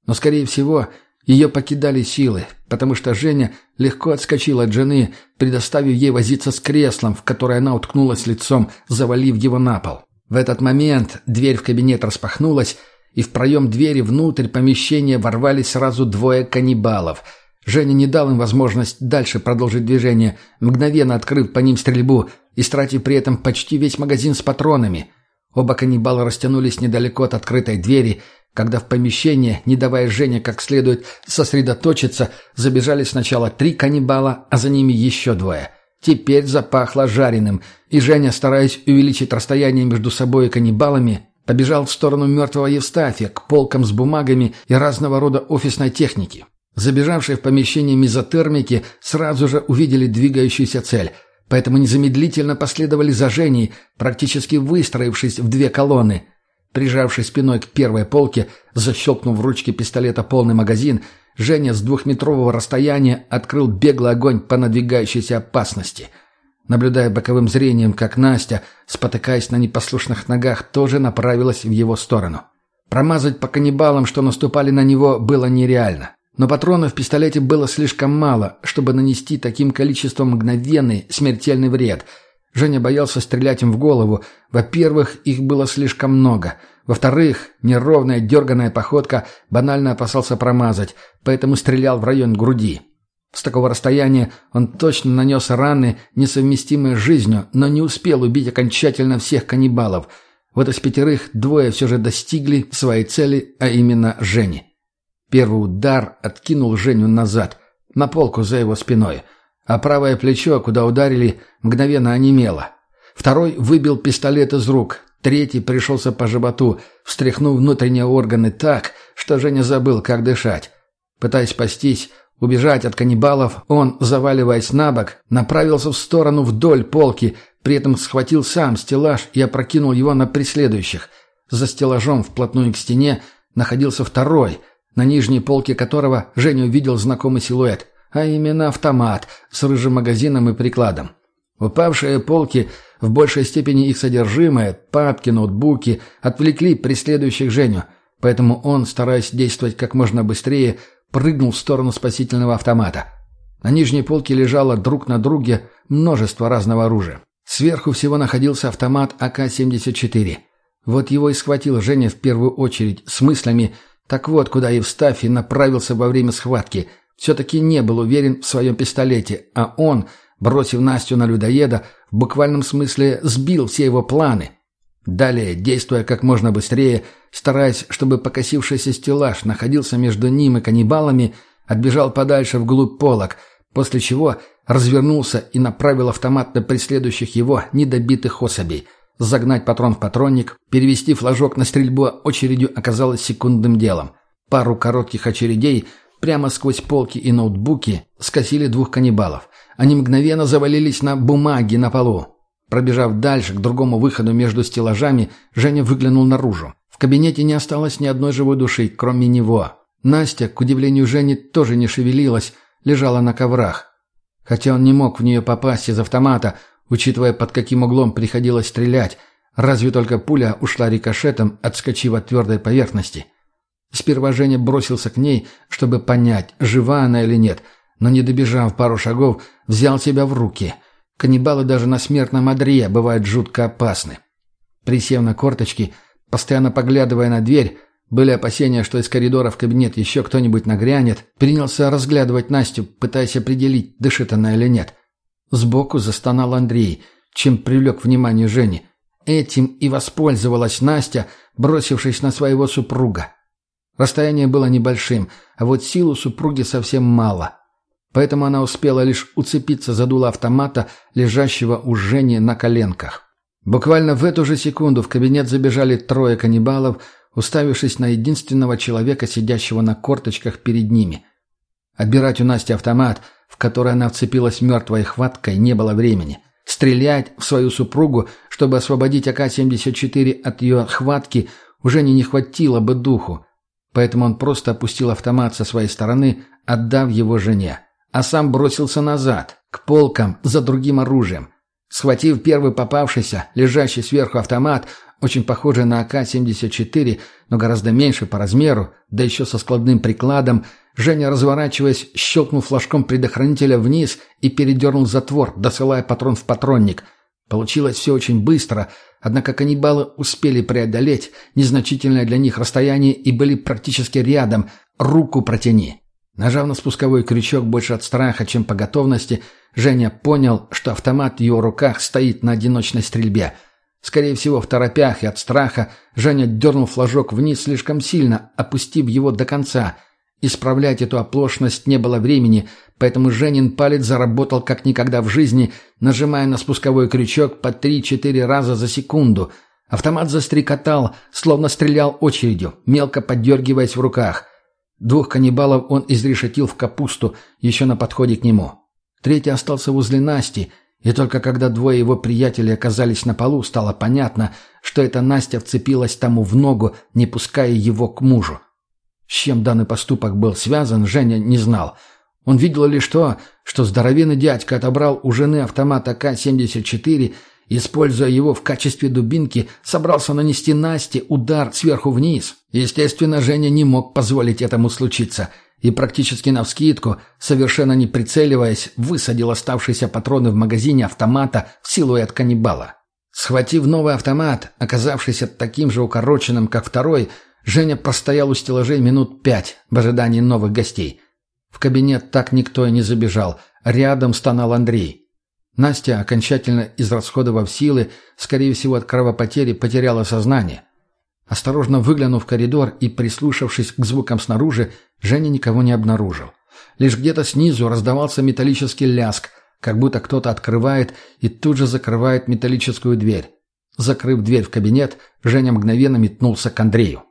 Но, скорее всего, ее покидали силы, потому что Женя легко отскочила от жены, предоставив ей возиться с креслом, в которое она уткнулась лицом, завалив его на пол. В этот момент дверь в кабинет распахнулась, и в проем двери внутрь помещения ворвались сразу двое каннибалов. Женя не дал им возможность дальше продолжить движение, мгновенно открыв по ним стрельбу и стратив при этом почти весь магазин с патронами. Оба каннибала растянулись недалеко от открытой двери, когда в помещение, не давая Жене как следует сосредоточиться, забежали сначала три каннибала, а за ними еще двое. Теперь запахло жареным, и Женя, стараясь увеличить расстояние между собой и каннибалами, Побежал в сторону мертвого Евстафия, к полкам с бумагами и разного рода офисной техники. Забежавшие в помещение мезотермики сразу же увидели двигающуюся цель, поэтому незамедлительно последовали за Женей, практически выстроившись в две колонны. Прижавшись спиной к первой полке, защелкнув в ручке пистолета полный магазин, Женя с двухметрового расстояния открыл беглый огонь по надвигающейся опасности – наблюдая боковым зрением, как Настя, спотыкаясь на непослушных ногах, тоже направилась в его сторону. Промазать по каннибалам, что наступали на него, было нереально. Но патронов в пистолете было слишком мало, чтобы нанести таким количеством мгновенный, смертельный вред. Женя боялся стрелять им в голову. Во-первых, их было слишком много. Во-вторых, неровная дерганная походка банально опасался промазать, поэтому стрелял в район груди. С такого расстояния он точно нанес раны, несовместимые с жизнью, но не успел убить окончательно всех каннибалов. Вот из пятерых двое все же достигли своей цели, а именно Жени. Первый удар откинул Женю назад, на полку за его спиной, а правое плечо, куда ударили, мгновенно онемело. Второй выбил пистолет из рук, третий пришелся по животу, встряхнув внутренние органы так, что Женя забыл, как дышать. Пытаясь спастись, Убежать от каннибалов он, заваливаясь на бок, направился в сторону вдоль полки, при этом схватил сам стеллаж и опрокинул его на преследующих. За стеллажом вплотную к стене находился второй. на нижней полке которого Женя увидел знакомый силуэт, а именно автомат с рыжим магазином и прикладом. Упавшие полки, в большей степени их содержимое, папки, ноутбуки, отвлекли преследующих Женю, поэтому он, стараясь действовать как можно быстрее, прыгнул в сторону спасительного автомата. На нижней полке лежало друг на друге множество разного оружия. Сверху всего находился автомат АК-74. Вот его и схватил Женя в первую очередь с мыслями «Так вот, куда Евстафий направился во время схватки. Все-таки не был уверен в своем пистолете, а он, бросив Настю на людоеда, в буквальном смысле сбил все его планы». Далее, действуя как можно быстрее, стараясь, чтобы покосившийся стеллаж находился между ним и каннибалами, отбежал подальше вглубь полок, после чего развернулся и направил автомат на преследующих его недобитых особей. Загнать патрон в патронник, перевести флажок на стрельбу очередью оказалось секундным делом. Пару коротких очередей прямо сквозь полки и ноутбуки скосили двух каннибалов. Они мгновенно завалились на бумаге на полу. Пробежав дальше, к другому выходу между стеллажами, Женя выглянул наружу. В кабинете не осталось ни одной живой души, кроме него. Настя, к удивлению Жени, тоже не шевелилась, лежала на коврах. Хотя он не мог в нее попасть из автомата, учитывая, под каким углом приходилось стрелять, разве только пуля ушла рикошетом, отскочив от твердой поверхности. Сперва Женя бросился к ней, чтобы понять, жива она или нет, но, не добежав пару шагов, взял себя в руки. Каннибалы даже на смертном одре бывают жутко опасны. Присев на корточки, постоянно поглядывая на дверь, были опасения, что из коридора в кабинет еще кто-нибудь нагрянет, принялся разглядывать Настю, пытаясь определить, дышит она или нет. Сбоку застонал Андрей, чем привлек внимание Жени. Этим и воспользовалась Настя, бросившись на своего супруга. Расстояние было небольшим, а вот силу супруги совсем мало. Поэтому она успела лишь уцепиться за дуло автомата, лежащего у Жени на коленках. Буквально в эту же секунду в кабинет забежали трое каннибалов, уставившись на единственного человека, сидящего на корточках перед ними. Отбирать у Насти автомат, в который она вцепилась мертвой хваткой, не было времени. Стрелять в свою супругу, чтобы освободить АК-74 от ее хватки, уже не, не хватило бы духу. Поэтому он просто опустил автомат со своей стороны, отдав его жене. А сам бросился назад, к полкам, за другим оружием. Схватив первый попавшийся, лежащий сверху автомат, очень похожий на АК-74, но гораздо меньше по размеру, да еще со складным прикладом, Женя, разворачиваясь, щелкнул флажком предохранителя вниз и передернул затвор, досылая патрон в патронник. Получилось все очень быстро, однако каннибалы успели преодолеть незначительное для них расстояние и были практически рядом. «Руку протяни!» Нажав на спусковой крючок больше от страха, чем по готовности, Женя понял, что автомат в его руках стоит на одиночной стрельбе – Скорее всего, в торопях и от страха Женя дернул флажок вниз слишком сильно, опустив его до конца. Исправлять эту оплошность не было времени, поэтому Женин палец заработал как никогда в жизни, нажимая на спусковой крючок по три-четыре раза за секунду. Автомат застрекотал, словно стрелял очередью, мелко поддергиваясь в руках. Двух каннибалов он изрешетил в капусту, еще на подходе к нему. Третий остался возле Насти — и только когда двое его приятелей оказались на полу, стало понятно, что эта Настя вцепилась тому в ногу, не пуская его к мужу. С чем данный поступок был связан, Женя не знал. Он видел лишь то, что здоровенный дядька отобрал у жены автомат АК-74 используя его в качестве дубинки, собрался нанести Насте удар сверху вниз. Естественно, Женя не мог позволить этому случиться – и практически навскидку, совершенно не прицеливаясь, высадил оставшиеся патроны в магазине автомата в силуэт каннибала. Схватив новый автомат, оказавшийся таким же укороченным, как второй, Женя простоял у стеллажей минут пять в ожидании новых гостей. В кабинет так никто и не забежал, рядом стонал Андрей. Настя, окончательно израсходовав силы, скорее всего от кровопотери, потеряла сознание. Осторожно выглянув в коридор и прислушавшись к звукам снаружи, Женя никого не обнаружил. Лишь где-то снизу раздавался металлический ляск, как будто кто-то открывает и тут же закрывает металлическую дверь. Закрыв дверь в кабинет, Женя мгновенно метнулся к Андрею.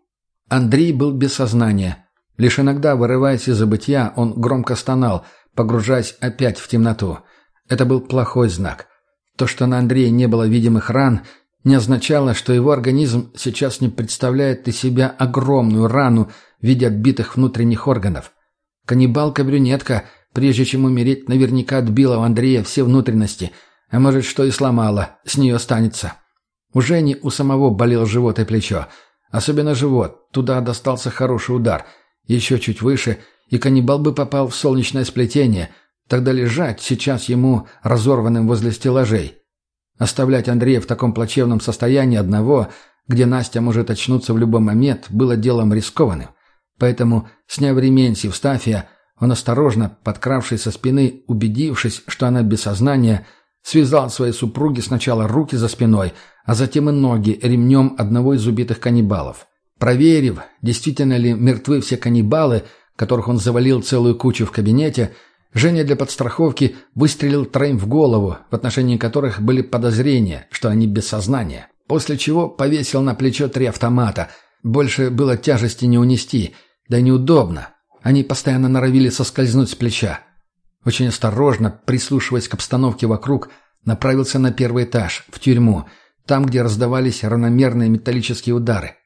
Андрей был без сознания. Лишь иногда, вырываясь из забытья, он громко стонал, погружаясь опять в темноту. Это был плохой знак. То, что на Андрее не было видимых ран, не означало, что его организм сейчас не представляет из себя огромную рану, виде отбитых внутренних органов. Каннибалка-брюнетка, прежде чем умереть, наверняка отбила у Андрея все внутренности, а может, что и сломала, с нее останется. У Жени у самого болел живот и плечо. Особенно живот, туда достался хороший удар. Еще чуть выше, и каннибал бы попал в солнечное сплетение, тогда лежать сейчас ему разорванным возле стеллажей. Оставлять Андрея в таком плачевном состоянии одного, где Настя может очнуться в любой момент, было делом рискованным. Поэтому, сняв ремень с Евстафия, он осторожно, подкравшись со спины, убедившись, что она без сознания, связал своей супруге сначала руки за спиной, а затем и ноги ремнем одного из убитых каннибалов. Проверив, действительно ли мертвы все каннибалы, которых он завалил целую кучу в кабинете, Женя для подстраховки выстрелил троим в голову, в отношении которых были подозрения, что они без сознания. После чего повесил на плечо три автомата. Больше было тяжести не унести, да неудобно. Они постоянно норовили соскользнуть с плеча. Очень осторожно, прислушиваясь к обстановке вокруг, направился на первый этаж, в тюрьму, там, где раздавались равномерные металлические удары.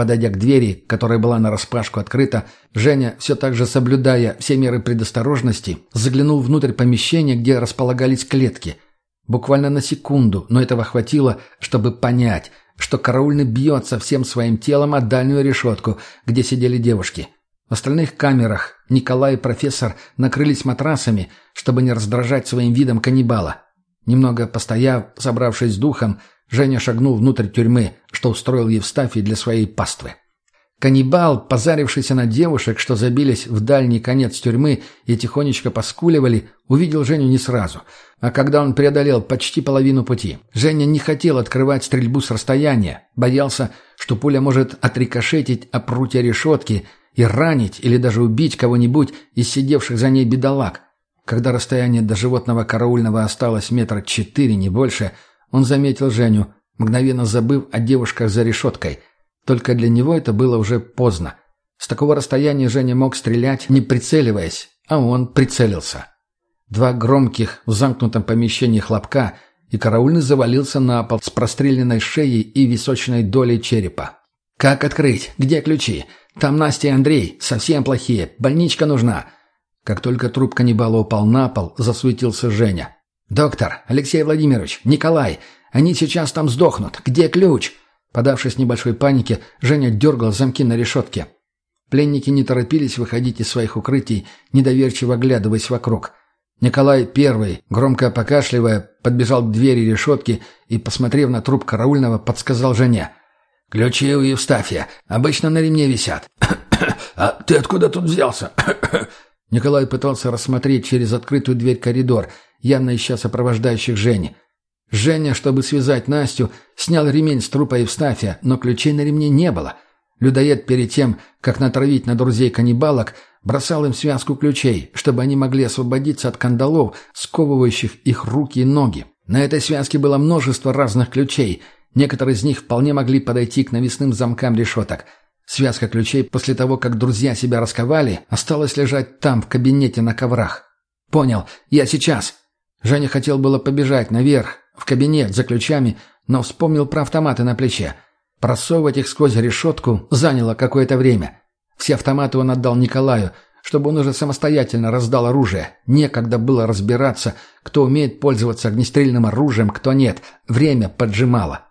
Подойдя к двери, которая была нараспашку открыта, Женя, все так же соблюдая все меры предосторожности, заглянул внутрь помещения, где располагались клетки. Буквально на секунду, но этого хватило, чтобы понять, что караульный бьется всем своим телом о дальнюю решетку, где сидели девушки. В остальных камерах Николай и профессор накрылись матрасами, чтобы не раздражать своим видом каннибала. Немного постояв, собравшись с духом, Женя шагнул внутрь тюрьмы, что устроил Евстафий для своей паствы. Каннибал, позарившийся на девушек, что забились в дальний конец тюрьмы и тихонечко поскуливали, увидел Женю не сразу. А когда он преодолел почти половину пути, Женя не хотел открывать стрельбу с расстояния, боялся, что пуля может отрикошетить о прутья решетки и ранить или даже убить кого-нибудь из сидевших за ней бедолаг. Когда расстояние до животного караульного осталось метра четыре, не больше – он заметил Женю, мгновенно забыв о девушках за решеткой. Только для него это было уже поздно. С такого расстояния Женя мог стрелять, не прицеливаясь, а он прицелился. Два громких в замкнутом помещении хлопка, и караульный завалился на пол с простреленной шеей и височной долей черепа. «Как открыть? Где ключи? Там Настя и Андрей. Совсем плохие. Больничка нужна». Как только труп каннибала упал на пол, засуетился Женя. «Доктор, Алексей Владимирович, Николай, они сейчас там сдохнут. Где ключ?» Подавшись небольшой панике, Женя дергал замки на решетке. Пленники не торопились выходить из своих укрытий, недоверчиво оглядываясь вокруг. Николай первый, громко покашливая, подбежал к двери решетки и, посмотрев на труп караульного, подсказал Жене. «Ключи у Евстафия. Обычно на ремне висят». «А ты откуда тут взялся?» Николай пытался рассмотреть через открытую дверь коридор – явно ища сопровождающих Жени. Женя, чтобы связать Настю, снял ремень с трупа Евстафия, но ключей на ремне не было. Людоед перед тем, как натравить на друзей каннибалок, бросал им связку ключей, чтобы они могли освободиться от кандалов, сковывающих их руки и ноги. На этой связке было множество разных ключей. Некоторые из них вполне могли подойти к навесным замкам решеток. Связка ключей после того, как друзья себя расковали, осталась лежать там, в кабинете на коврах. «Понял. Я сейчас». Женя хотел было побежать наверх, в кабинет за ключами, но вспомнил про автоматы на плече. Просовывать их сквозь решетку заняло какое-то время. Все автоматы он отдал Николаю, чтобы он уже самостоятельно раздал оружие. Некогда было разбираться, кто умеет пользоваться огнестрельным оружием, кто нет. Время поджимало.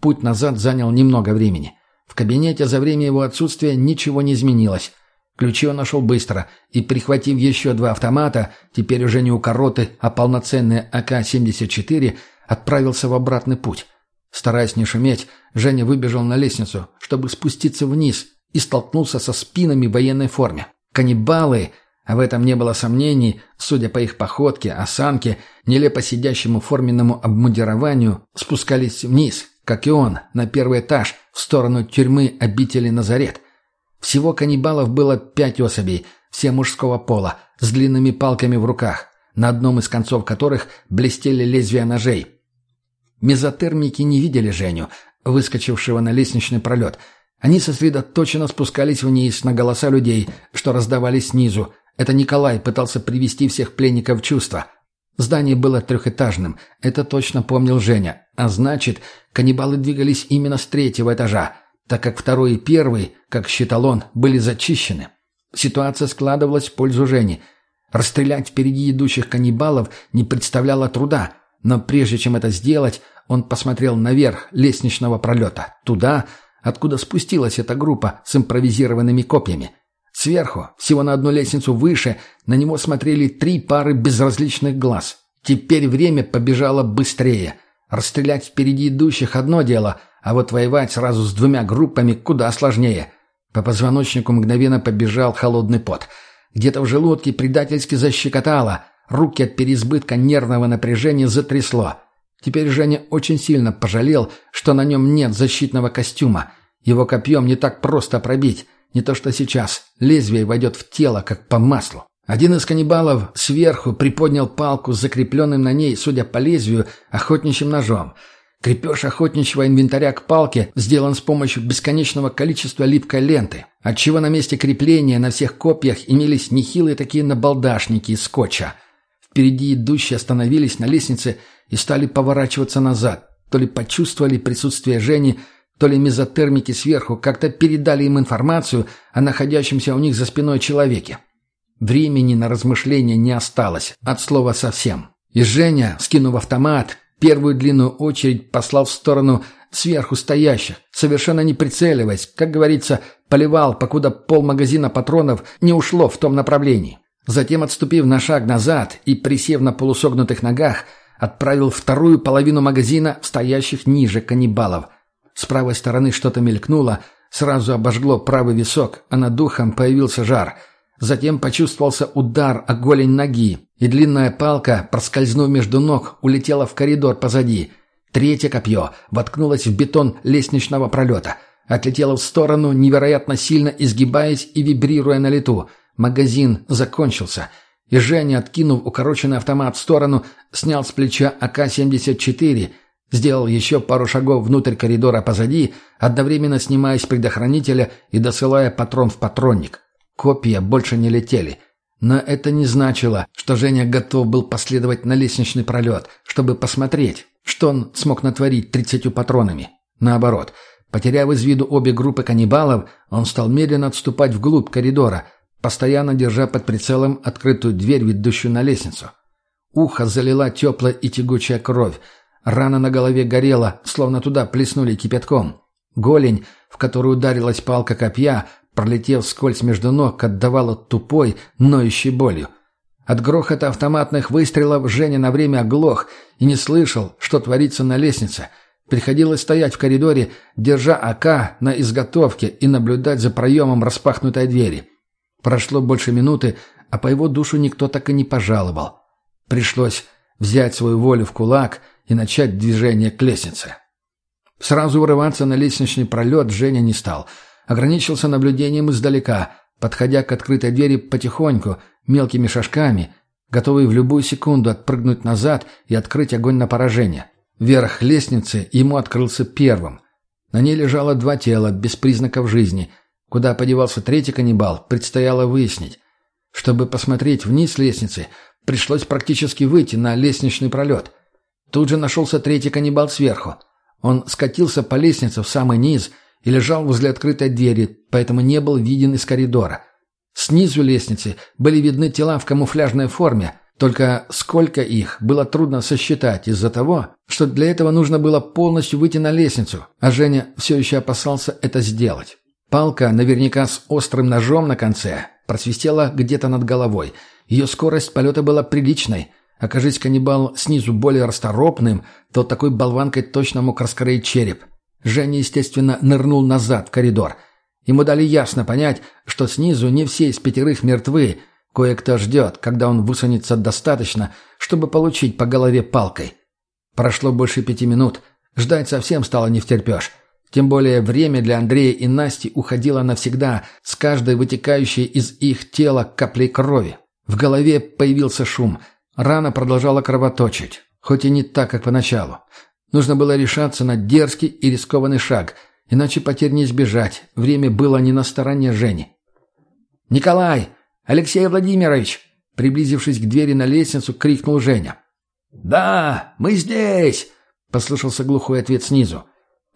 Путь назад занял немного времени. В кабинете за время его отсутствия ничего не изменилось. Ключи он нашел быстро, и, прихватив еще два автомата, теперь уже не у короты, а полноценные АК-74, отправился в обратный путь. Стараясь не шуметь, Женя выбежал на лестницу, чтобы спуститься вниз, и столкнулся со спинами в военной форме. Каннибалы, а в этом не было сомнений, судя по их походке, осанке, нелепо сидящему форменному обмундированию, спускались вниз, как и он, на первый этаж, в сторону тюрьмы обители Назарет – всего каннибалов было пять особей, все мужского пола, с длинными палками в руках, на одном из концов которых блестели лезвия ножей. Мезотермики не видели Женю, выскочившего на лестничный пролет. Они сосредоточенно спускались вниз на голоса людей, что раздавались снизу. Это Николай пытался привести всех пленников в чувство. Здание было трехэтажным, это точно помнил Женя. А значит, каннибалы двигались именно с третьего этажа. так как второй и первый, как щиталон, были зачищены. Ситуация складывалась в пользу Жени. Расстрелять впереди идущих каннибалов не представляло труда, но прежде чем это сделать, он посмотрел наверх лестничного пролета, туда, откуда спустилась эта группа с импровизированными копьями. Сверху, всего на одну лестницу выше, на него смотрели три пары безразличных глаз. Теперь время побежало быстрее. Расстрелять впереди идущих одно дело, а вот воевать сразу с двумя группами куда сложнее. По позвоночнику мгновенно побежал холодный пот. Где-то в желудке предательски защекотало, руки от переизбытка нервного напряжения затрясло. Теперь Женя очень сильно пожалел, что на нем нет защитного костюма. Его копьем не так просто пробить, не то что сейчас. Лезвие войдет в тело, как по маслу. Один из каннибалов сверху приподнял палку с закрепленным на ней, судя по лезвию, охотничьим ножом. Крепеж охотничьего инвентаря к палке сделан с помощью бесконечного количества липкой ленты, отчего на месте крепления на всех копьях имелись нехилые такие набалдашники из скотча. Впереди идущие остановились на лестнице и стали поворачиваться назад, то ли почувствовали присутствие Жени, то ли мезотермики сверху как-то передали им информацию о находящемся у них за спиной человеке. Времени на размышления не осталось, от слова совсем. И Женя, скинув автомат, первую длинную очередь послал в сторону сверху стоящих, совершенно не прицеливаясь, как говорится, поливал, покуда пол магазина патронов не ушло в том направлении. Затем, отступив на шаг назад и присев на полусогнутых ногах, отправил вторую половину магазина стоящих ниже каннибалов. С правой стороны что-то мелькнуло, сразу обожгло правый висок, а над духом появился жар — Затем почувствовался удар о голень ноги, и длинная палка, проскользнув между ног, улетела в коридор позади. Третье копье воткнулось в бетон лестничного пролета. Отлетело в сторону, невероятно сильно изгибаясь и вибрируя на лету. Магазин закончился. И Женя, откинув укороченный автомат в сторону, снял с плеча АК-74, сделал еще пару шагов внутрь коридора позади, одновременно снимая с предохранителя и досылая патрон в патронник. Копья больше не летели. Но это не значило, что Женя готов был последовать на лестничный пролет, чтобы посмотреть, что он смог натворить тридцатью патронами. Наоборот, потеряв из виду обе группы каннибалов, он стал медленно отступать вглубь коридора, постоянно держа под прицелом открытую дверь, ведущую на лестницу. Ухо залила теплая и тягучая кровь. Рана на голове горела, словно туда плеснули кипятком. Голень, в которую ударилась палка копья, пролетев скользь между ног, отдавала тупой, ноющей болью. От грохота автоматных выстрелов Женя на время оглох и не слышал, что творится на лестнице. Приходилось стоять в коридоре, держа АК на изготовке и наблюдать за проемом распахнутой двери. Прошло больше минуты, а по его душу никто так и не пожаловал. Пришлось взять свою волю в кулак и начать движение к лестнице. Сразу вырываться на лестничный пролет Женя не стал — ограничился наблюдением издалека, подходя к открытой двери потихоньку, мелкими шажками, готовый в любую секунду отпрыгнуть назад и открыть огонь на поражение. Верх лестницы ему открылся первым. На ней лежало два тела, без признаков жизни. Куда подевался третий каннибал, предстояло выяснить. Чтобы посмотреть вниз лестницы, пришлось практически выйти на лестничный пролет. Тут же нашелся третий каннибал сверху. Он скатился по лестнице в самый низ и лежал возле открытой двери, поэтому не был виден из коридора. Снизу лестницы были видны тела в камуфляжной форме, только сколько их было трудно сосчитать из-за того, что для этого нужно было полностью выйти на лестницу, а Женя все еще опасался это сделать. Палка, наверняка с острым ножом на конце, просвистела где-то над головой. Ее скорость полета была приличной. Окажись каннибал снизу более расторопным, то такой болванкой точно мог раскроить череп. Женя, естественно, нырнул назад в коридор. Ему дали ясно понять, что снизу не все из пятерых мертвы. Кое-кто ждет, когда он высунется достаточно, чтобы получить по голове палкой. Прошло больше пяти минут. Ждать совсем стало не втерпешь. Тем более время для Андрея и Насти уходило навсегда, с каждой вытекающей из их тела каплей крови. В голове появился шум. Рана продолжала кровоточить, хоть и не так, как поначалу. Нужно было решаться на дерзкий и рискованный шаг, иначе потерь не избежать. Время было не на стороне Жени. «Николай! Алексей Владимирович!» Приблизившись к двери на лестницу, крикнул Женя. «Да, мы здесь!» — послышался глухой ответ снизу.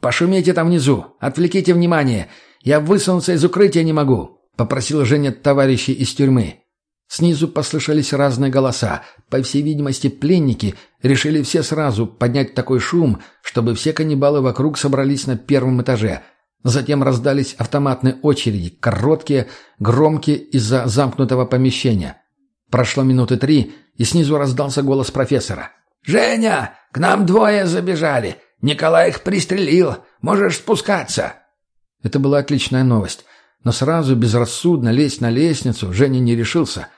Пошумите там внизу! Отвлеките внимание! Я высунуться из укрытия не могу!» — попросил Женя товарищей из тюрьмы. Снизу послышались разные голоса. По всей видимости, пленники решили все сразу поднять такой шум, чтобы все каннибалы вокруг собрались на первом этаже. Затем раздались автоматные очереди, короткие, громкие из-за замкнутого помещения. Прошло минуты три, и снизу раздался голос профессора. «Женя, к нам двое забежали. Николай их пристрелил. Можешь спускаться». Это была отличная новость. Но сразу, безрассудно лезть на лестницу Женя не решился.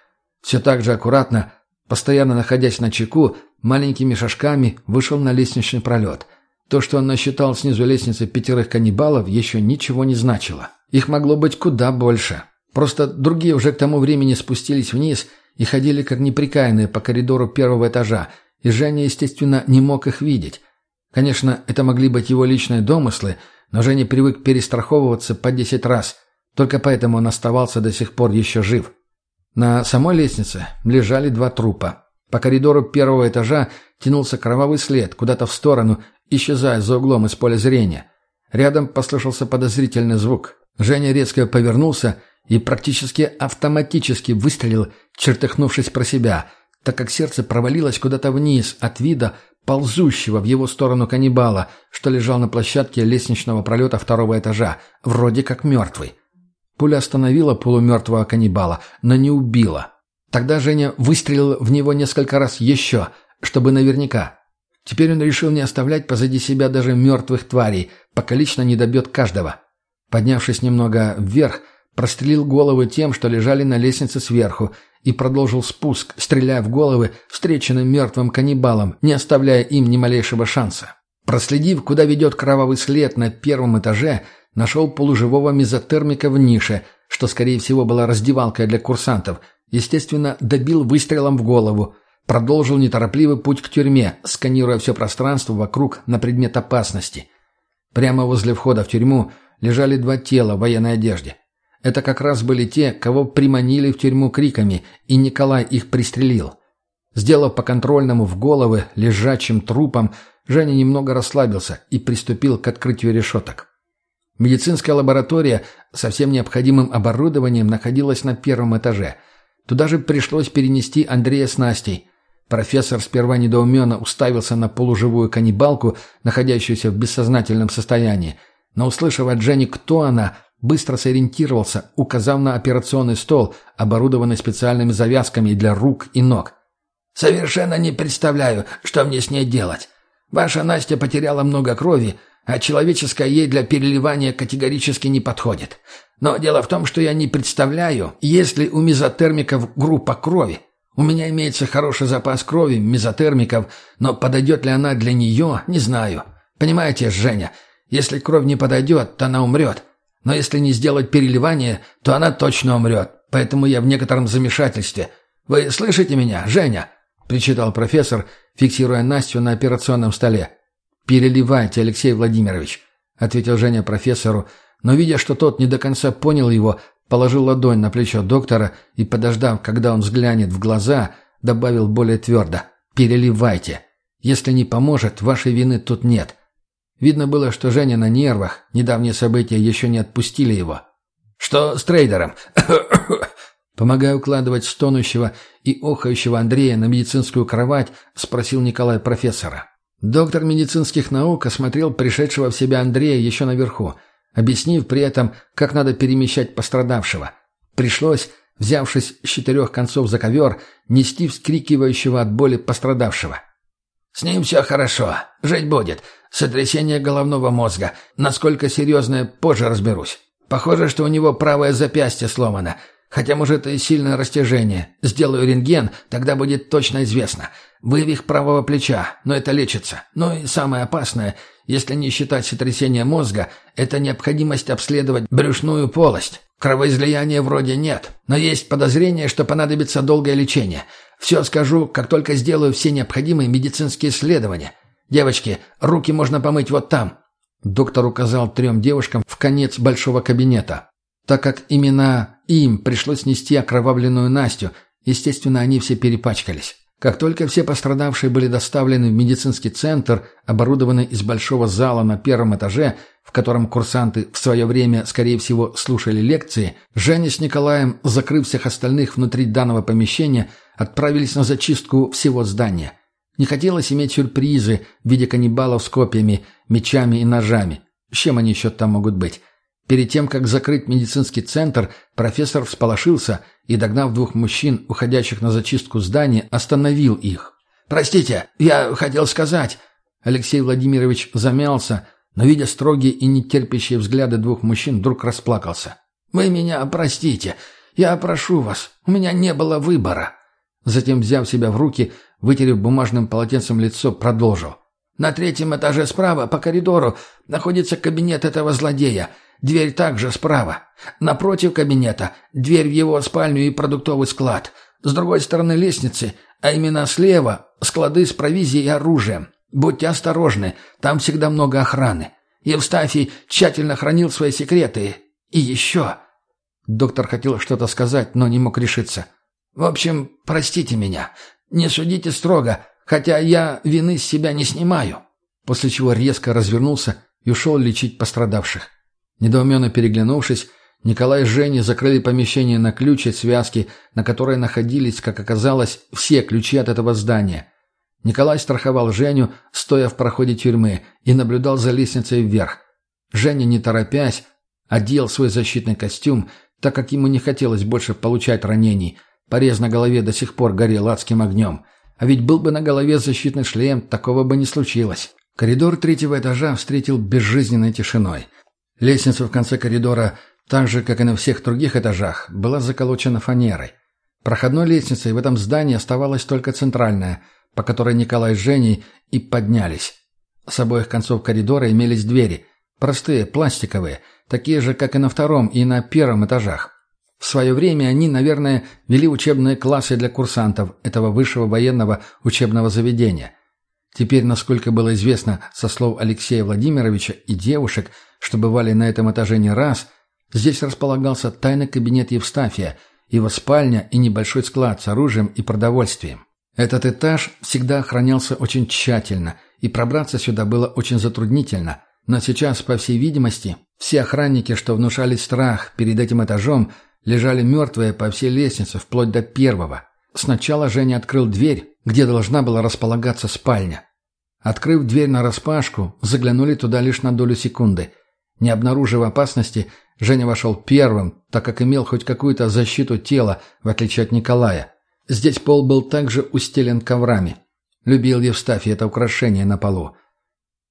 Все так же аккуратно, постоянно находясь на чеку, маленькими шажками вышел на лестничный пролет. То, что он насчитал снизу лестницы пятерых каннибалов, еще ничего не значило. Их могло быть куда больше. Просто другие уже к тому времени спустились вниз и ходили как неприкаянные по коридору первого этажа, и Женя, естественно, не мог их видеть. Конечно, это могли быть его личные домыслы, но Женя привык перестраховываться по десять раз – только поэтому он оставался до сих пор еще жив. На самой лестнице лежали два трупа. По коридору первого этажа тянулся кровавый след куда-то в сторону, исчезая за углом из поля зрения. Рядом послышался подозрительный звук. Женя резко повернулся и практически автоматически выстрелил, чертыхнувшись про себя, так как сердце провалилось куда-то вниз от вида ползущего в его сторону каннибала, что лежал на площадке лестничного пролета второго этажа, вроде как мертвый. Пуля остановила полумертвого каннибала, но не убила. Тогда Женя выстрелил в него несколько раз еще, чтобы наверняка. Теперь он решил не оставлять позади себя даже мертвых тварей, пока лично не добьет каждого. Поднявшись немного вверх, прострелил головы тем, что лежали на лестнице сверху, и продолжил спуск, стреляя в головы встреченным мертвым каннибалам, не оставляя им ни малейшего шанса. Проследив, куда ведет кровавый след на первом этаже, Нашел полуживого мезотермика в нише, что, скорее всего, была раздевалкой для курсантов. Естественно, добил выстрелом в голову. Продолжил неторопливый путь к тюрьме, сканируя все пространство вокруг на предмет опасности. Прямо возле входа в тюрьму лежали два тела в военной одежде. Это как раз были те, кого приманили в тюрьму криками, и Николай их пристрелил. Сделав по контрольному в головы лежачим трупом, Женя немного расслабился и приступил к открытию решеток. Медицинская лаборатория со всем необходимым оборудованием находилась на первом этаже. Туда же пришлось перенести Андрея с Настей. Профессор сперва недоуменно уставился на полуживую каннибалку, находящуюся в бессознательном состоянии. Но, услышав от Жени, кто она, быстро сориентировался, указав на операционный стол, оборудованный специальными завязками для рук и ног. «Совершенно не представляю, что мне с ней делать. Ваша Настя потеряла много крови, а человеческое ей для переливания категорически не подходит. Но дело в том, что я не представляю, есть ли у мезотермиков группа крови. У меня имеется хороший запас крови мезотермиков, но подойдет ли она для нее, не знаю. Понимаете, Женя, если кровь не подойдет, то она умрет. Но если не сделать переливание, то она точно умрет. Поэтому я в некотором замешательстве. Вы слышите меня, Женя?» – причитал профессор, фиксируя Настю на операционном столе. «Переливайте, Алексей Владимирович», — ответил Женя профессору, но, видя, что тот не до конца понял его, положил ладонь на плечо доктора и, подождав, когда он взглянет в глаза, добавил более твердо «Переливайте. Если не поможет, вашей вины тут нет». Видно было, что Женя на нервах, недавние события еще не отпустили его. «Что с трейдером?» Помогая укладывать стонущего и охающего Андрея на медицинскую кровать, спросил Николай профессора. Доктор медицинских наук осмотрел пришедшего в себя Андрея еще наверху, объяснив при этом, как надо перемещать пострадавшего. Пришлось, взявшись с четырех концов за ковер, нести вскрикивающего от боли пострадавшего. «С ним все хорошо. Жить будет. Сотрясение головного мозга. Насколько серьезное, позже разберусь. Похоже, что у него правое запястье сломано. Хотя, может, и сильное растяжение. Сделаю рентген, тогда будет точно известно. Вывих правого плеча, но это лечится. Ну и самое опасное, если не считать сотрясения мозга, это необходимость обследовать брюшную полость. Кровоизлияния вроде нет, но есть подозрение, что понадобится долгое лечение. Все скажу, как только сделаю все необходимые медицинские исследования. Девочки, руки можно помыть вот там». Доктор указал трем девушкам в конец большого кабинета. Так как именно им пришлось нести окровавленную Настю, естественно, они все перепачкались. Как только все пострадавшие были доставлены в медицинский центр, оборудованный из большого зала на первом этаже, в котором курсанты в свое время, скорее всего, слушали лекции, Женя с Николаем, закрыв всех остальных внутри данного помещения, отправились на зачистку всего здания. Не хотелось иметь сюрпризы в виде каннибалов с копьями, мечами и ножами. С чем они еще там могут быть? Перед тем, как закрыть медицинский центр, профессор всполошился и, догнав двух мужчин, уходящих на зачистку здания, остановил их. «Простите, я хотел сказать...» Алексей Владимирович замялся, но, видя строгие и нетерпящие взгляды двух мужчин, вдруг расплакался. «Вы меня простите. Я прошу вас. У меня не было выбора». Затем, взяв себя в руки, вытерев бумажным полотенцем лицо, продолжил. «На третьем этаже справа, по коридору, находится кабинет этого злодея. Дверь также справа. Напротив кабинета дверь в его спальню и продуктовый склад. С другой стороны лестницы, а именно слева, склады с провизией и оружием. Будьте осторожны, там всегда много охраны. Евстафий тщательно хранил свои секреты. И еще...» Доктор хотел что-то сказать, но не мог решиться. «В общем, простите меня. Не судите строго, хотя я вины с себя не снимаю». После чего резко развернулся и ушел лечить пострадавших. Недоуменно переглянувшись, Николай и Женя закрыли помещение на ключ от связки, на которой находились, как оказалось, все ключи от этого здания. Николай страховал Женю, стоя в проходе тюрьмы, и наблюдал за лестницей вверх. Женя, не торопясь, одел свой защитный костюм, так как ему не хотелось больше получать ранений. Порез на голове до сих пор горел адским огнем. А ведь был бы на голове защитный шлем, такого бы не случилось. Коридор третьего этажа встретил безжизненной тишиной. Лестница в конце коридора, так же, как и на всех других этажах, была заколочена фанерой. Проходной лестницей в этом здании оставалась только центральная, по которой Николай с Женей и поднялись. С обоих концов коридора имелись двери, простые, пластиковые, такие же, как и на втором и на первом этажах. В свое время они, наверное, вели учебные классы для курсантов этого высшего военного учебного заведения. Теперь, насколько было известно со слов Алексея Владимировича и девушек, что бывали на этом этаже не раз, здесь располагался тайный кабинет Евстафия, его спальня и небольшой склад с оружием и продовольствием. Этот этаж всегда охранялся очень тщательно, и пробраться сюда было очень затруднительно, но сейчас, по всей видимости, все охранники, что внушали страх перед этим этажом, лежали мертвые по всей лестнице, вплоть до первого. Сначала Женя открыл дверь, где должна была располагаться спальня. Открыв дверь нараспашку, заглянули туда лишь на долю секунды. Не обнаружив опасности, Женя вошел первым, так как имел хоть какую-то защиту тела, в отличие от Николая. Здесь пол был также устелен коврами. Любил Евстафий это украшение на полу.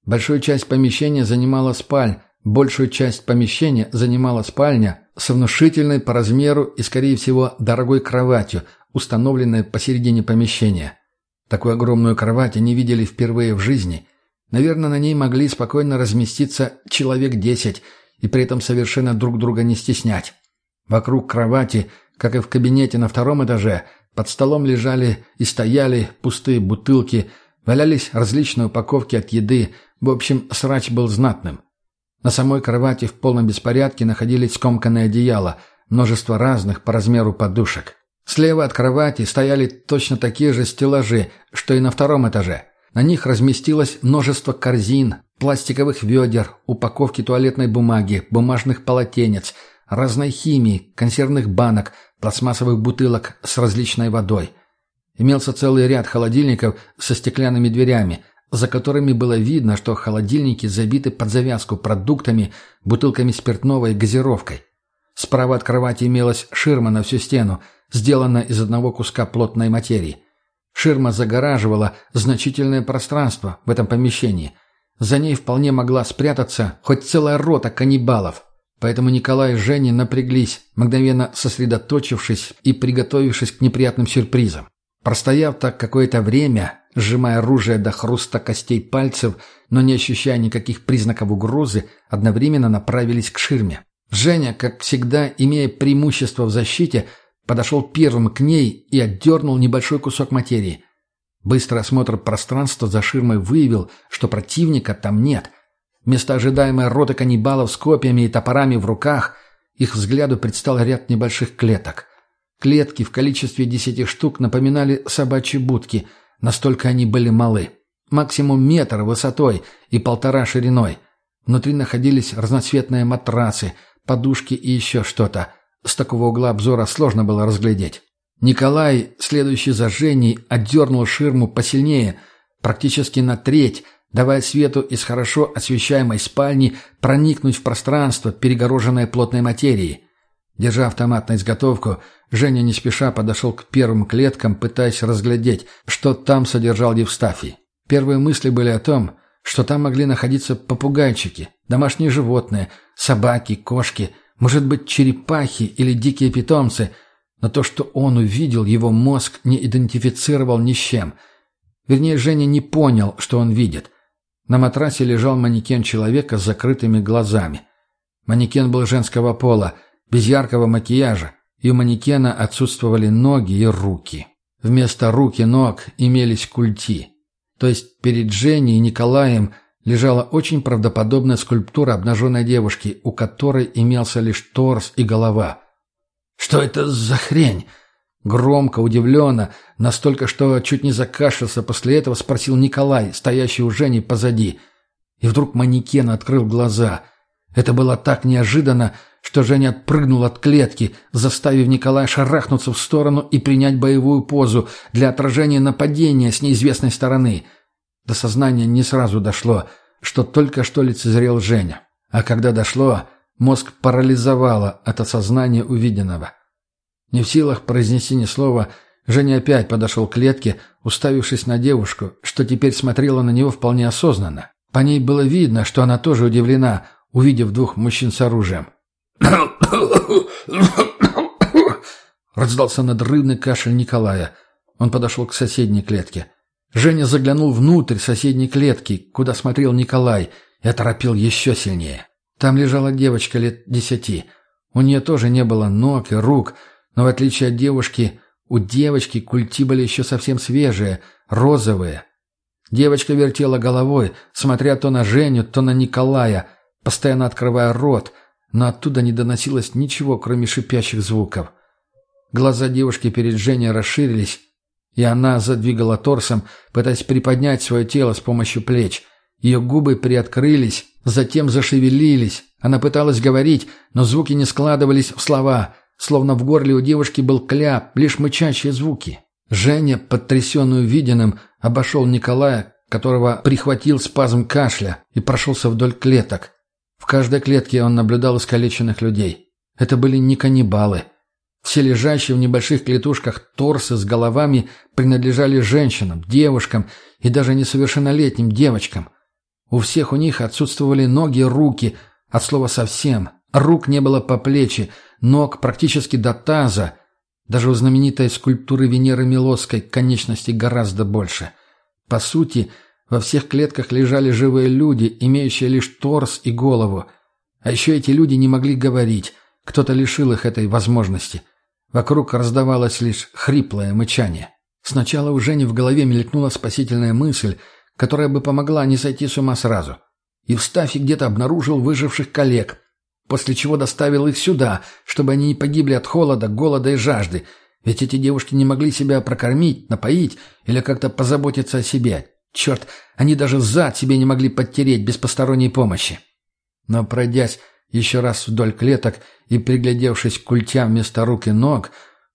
Большую часть помещения занимала спаль, большую часть помещения занимала спальня с внушительной по размеру и, скорее всего, дорогой кроватью, установленной посередине помещения. Такую огромную кровать они видели впервые в жизни. Наверное, на ней могли спокойно разместиться человек десять и при этом совершенно друг друга не стеснять. Вокруг кровати, как и в кабинете на втором этаже, под столом лежали и стояли пустые бутылки, валялись различные упаковки от еды, в общем, срач был знатным. На самой кровати в полном беспорядке находились скомканные одеяла, множество разных по размеру подушек. Слева от кровати стояли точно такие же стеллажи, что и на втором этаже. На них разместилось множество корзин, пластиковых ведер, упаковки туалетной бумаги, бумажных полотенец, разной химии, консервных банок, пластмассовых бутылок с различной водой. Имелся целый ряд холодильников со стеклянными дверями, за которыми было видно, что холодильники забиты под завязку продуктами, бутылками спиртного и газировкой. Справа от кровати имелась ширма на всю стену – сделана из одного куска плотной материи. Ширма загораживала значительное пространство в этом помещении. За ней вполне могла спрятаться хоть целая рота каннибалов. Поэтому Николай и Женя напряглись, мгновенно сосредоточившись и приготовившись к неприятным сюрпризам. Простояв так какое-то время, сжимая оружие до хруста костей пальцев, но не ощущая никаких признаков угрозы, одновременно направились к ширме. Женя, как всегда, имея преимущество в защите, Подошел первым к ней и отдернул небольшой кусок материи. Быстрый осмотр пространства за ширмой выявил, что противника там нет. Вместо ожидаемой роты каннибалов с копьями и топорами в руках их взгляду предстал ряд небольших клеток. Клетки в количестве десяти штук напоминали собачьи будки, настолько они были малы. Максимум метр высотой и полтора шириной. Внутри находились разноцветные матрасы, подушки и еще что-то. С такого угла обзора сложно было разглядеть. Николай, следующий за Женей, отдернул ширму посильнее, практически на треть, давая свету из хорошо освещаемой спальни проникнуть в пространство, перегороженное плотной материей. Держа автомат на изготовку, Женя не спеша подошел к первым клеткам, пытаясь разглядеть, что там содержал Евстафий. Первые мысли были о том, что там могли находиться попугайчики, домашние животные, собаки, кошки, может быть, черепахи или дикие питомцы, но то, что он увидел, его мозг не идентифицировал ни с чем. Вернее, Женя не понял, что он видит. На матрасе лежал манекен человека с закрытыми глазами. Манекен был женского пола – без яркого макияжа, и у манекена отсутствовали ноги и руки. Вместо рук и ног имелись культи. То есть перед Женей и Николаем лежала очень правдоподобная скульптура обнаженной девушки, у которой имелся лишь торс и голова. «Что это за хрень?» Громко, удивленно, настолько, что чуть не закашлялся после этого, спросил Николай, стоящий у Жени позади. И вдруг манекен открыл глаза. Это было так неожиданно, что Женя отпрыгнул от клетки, заставив Николая шарахнуться в сторону и принять боевую позу для отражения нападения с неизвестной стороны. До сознания не сразу дошло, что только что лицезрел Женя. А когда дошло, мозг парализовало от осознания увиденного. Не в силах произнести ни слова, Женя опять подошел к клетке, уставившись на девушку, что теперь смотрела на него вполне осознанно. По ней было видно, что она тоже удивлена, увидев двух мужчин с оружием. Раздался надрывный кашель Николая. Он подошел к соседней клетке. Женя заглянул внутрь соседней клетки, куда смотрел Николай, и оторопил еще сильнее. Там лежала девочка лет десяти. У нее тоже не было ног и рук, но в отличие от девушки, у девочки культи были еще совсем свежие, розовые. Девочка вертела головой, смотря то на Женю, то на Николая, постоянно открывая рот — но оттуда не доносилось ничего, кроме шипящих звуков. Глаза девушки перед Женей расширились, и она задвигала торсом, пытаясь приподнять свое тело с помощью плеч. Ее губы приоткрылись, затем зашевелились. Она пыталась говорить, но звуки не складывались в слова, словно в горле у девушки был кляп, лишь мычащие звуки. Женя, потрясенный увиденным, обошел Николая, которого прихватил спазм кашля, и прошелся вдоль клеток. В каждой клетке он наблюдал искалеченных людей. Это были не каннибалы. Все лежащие в небольших клетушках торсы с головами принадлежали женщинам, девушкам и даже несовершеннолетним девочкам. У всех у них отсутствовали ноги и руки, от слова совсем. Рук не было по плечи, ног практически до таза. Даже у знаменитой скульптуры Венеры Милосской конечностей гораздо больше. По сути, во всех клетках лежали живые люди, имеющие лишь торс и голову. А еще эти люди не могли говорить. Кто-то лишил их этой возможности. Вокруг раздавалось лишь хриплое мычание. Сначала у Жени в голове мелькнула спасительная мысль, которая бы помогла не сойти с ума сразу. Евстафий где-то обнаружил выживших коллег, после чего доставил их сюда, чтобы они не погибли от холода, голода и жажды, ведь эти девушки не могли себя прокормить, напоить или как-то позаботиться о себе. Черт, они даже зад себе не могли подтереть без посторонней помощи. Но пройдясь еще раз вдоль клеток и приглядевшись к культям вместо рук и ног,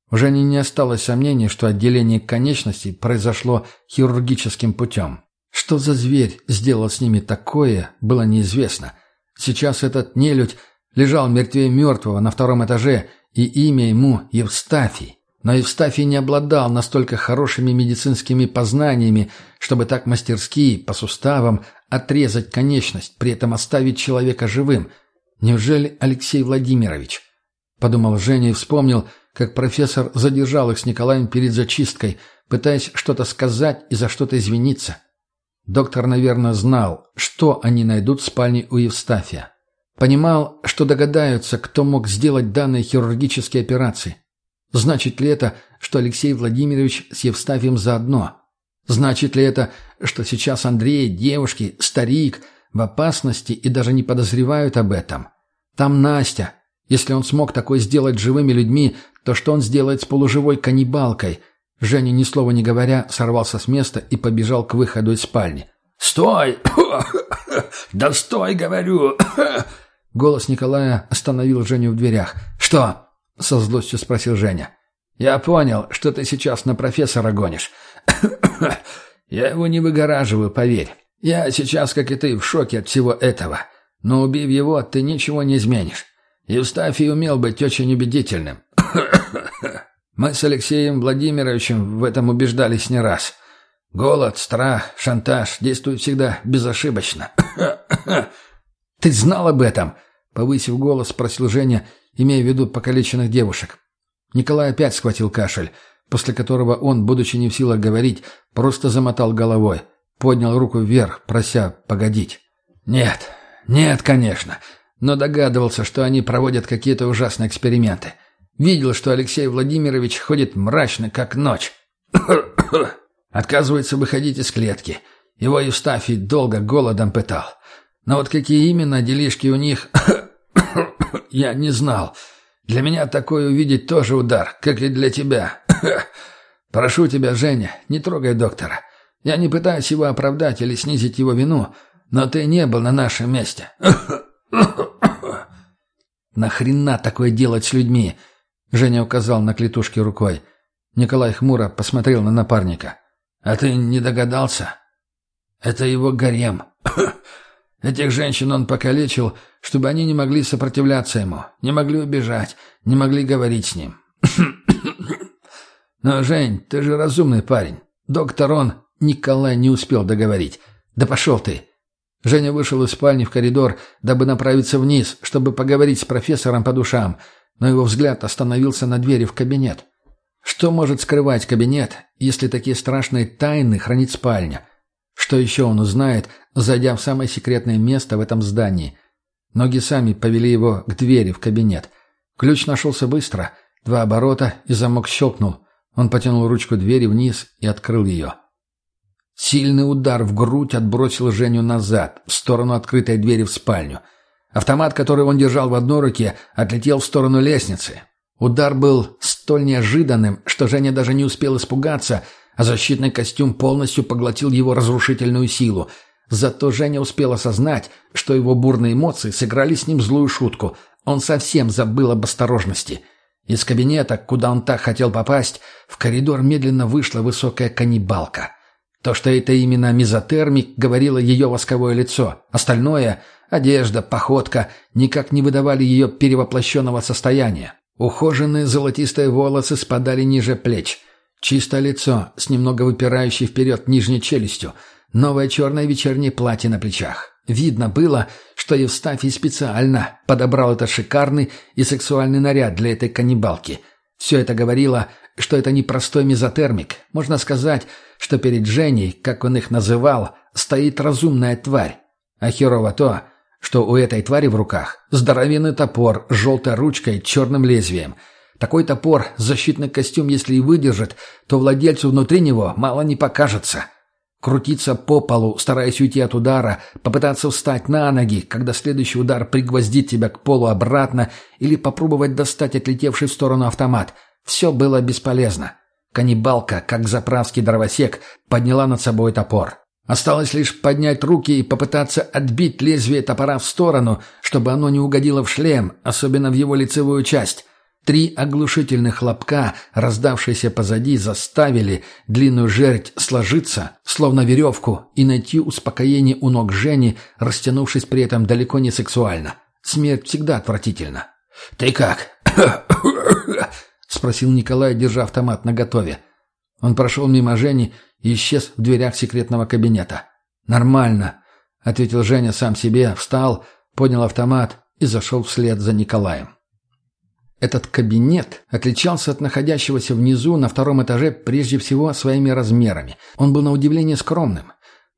уже не, не осталось сомнений, что отделение конечностей произошло хирургическим путем. Что за зверь сделал с ними такое, было неизвестно. Сейчас этот нелюдь лежал мертвее мертвого на втором этаже, и имя ему Евстафий. Но Евстафий не обладал настолько хорошими медицинскими познаниями, чтобы так мастерски, по суставам, отрезать конечность, при этом оставить человека живым. Неужели Алексей Владимирович? Подумал Женя и вспомнил, как профессор задержал их с Николаем перед зачисткой, пытаясь что-то сказать и за что-то извиниться. Доктор, наверное, знал, что они найдут в спальне у Евстафия. Понимал, что догадаются, кто мог сделать данные хирургические операции. Значит ли это, что Алексей Владимирович с Евстафием заодно? Значит ли это, что сейчас Андрей, девушки, старик в опасности и даже не подозревают об этом? Там Настя, Если он смог такое сделать с живыми людьми, то что он сделает с полуживой каннибалкой? Женя, ни слова не говоря, сорвался с места и побежал к выходу из спальни. «Стой! Да стой, говорю!» Голос Николая остановил Женю в дверях. «Что?» — со злостью спросил Женя. «Я понял, что ты сейчас на профессора гонишь. Я его не выгораживаю, поверь. Я сейчас, как и ты, в шоке от всего этого. Но убив его, ты ничего не изменишь. Евстафий умел быть очень убедительным. Мы с Алексеем Владимировичем в этом убеждались не раз. Голод, страх, шантаж действуют всегда безошибочно. «Ты знал об этом?» — повысив голос, спросил Женя, имея в виду покалеченных девушек. Николай опять схватил кашель, после которого он, будучи не в силах говорить, просто замотал головой, поднял руку вверх, прося погодить. «Нет, нет, конечно, но догадывался, что они проводят какие-то ужасные эксперименты. Видел, что Алексей Владимирович ходит мрачно, как ночь. Отказывается выходить из клетки. Его Евстафий долго голодом пытал. Но вот какие именно делишки у них, я не знал. Для меня такое увидеть тоже удар, как и для тебя. Прошу тебя, Женя, не трогай доктора. Я не пытаюсь его оправдать или снизить его вину, но ты не был на нашем месте. Нахрена такое делать с людьми? Женя указал на клетушки рукой. Николай хмуро посмотрел на напарника. А ты не догадался? Это его гарем. Этих женщин он покалечил, чтобы они не могли сопротивляться ему, не могли убежать, не могли говорить с ним. Но, Жень, ты же разумный парень. Доктор он... Николай не успел договорить. Да пошел ты. Женя вышел из спальни в коридор, дабы направиться вниз, чтобы поговорить с профессором по душам, но его взгляд остановился на двери в кабинет. Что может скрывать кабинет, если такие страшные тайны хранит спальня? Что еще он узнает, зайдя в самое секретное место в этом здании? Ноги сами повели его к двери в кабинет. Ключ нашелся быстро. Два оборота, и замок щелкнул. Он потянул ручку двери вниз и открыл ее. Сильный удар в грудь отбросил Женю назад, в сторону открытой двери в спальню. Автомат, который он держал в одной руке, отлетел в сторону лестницы. Удар был столь неожиданным, что Женя даже не успел испугаться — а защитный костюм полностью поглотил его разрушительную силу. Зато Женя успел осознать, что его бурные эмоции сыграли с ним злую шутку. Он совсем забыл об осторожности. Из кабинета, куда он так хотел попасть, в коридор медленно вышла высокая каннибалка. То, что это именно мизотермик, говорило ее восковое лицо. Остальное — одежда, походка — никак не выдавали ее перевоплощенного состояния. Ухоженные золотистые волосы спадали ниже плеч — Чистое лицо с немного выпирающей вперед нижней челюстью, новое черное вечернее платье на плечах. Видно было, что Евстафий специально подобрал этот шикарный и сексуальный наряд для этой каннибалки. Все это говорило, что это не простой мезотермик. Можно сказать, что перед Женей, как он их называл, стоит разумная тварь. А херово то, что у этой твари в руках здоровенный топор с желтой ручкой и черным лезвием – такой топор, защитный костюм, если и выдержит, то владельцу внутри него мало не покажется. Крутиться по полу, стараясь уйти от удара, попытаться встать на ноги, когда следующий удар пригвоздит тебя к полу обратно, или попробовать достать отлетевший в сторону автомат. Все было бесполезно. Каннибалка, как заправский дровосек, подняла над собой топор. Осталось лишь поднять руки и попытаться отбить лезвие топора в сторону, чтобы оно не угодило в шлем, особенно в его лицевую часть. Три оглушительных хлопка, раздавшиеся позади, заставили длинную жердь сложиться, словно веревку, и найти успокоение у ног Жени, растянувшись при этом далеко не сексуально. Смерть всегда отвратительна. «Ты как?» — спросил Николай, держа автомат наготове. Он прошел мимо Жени и исчез в дверях секретного кабинета. «Нормально», — ответил Женя сам себе, встал, поднял автомат и зашел вслед за Николаем. Этот кабинет отличался от находящегося внизу на втором этаже прежде всего своими размерами. Он был на удивление скромным.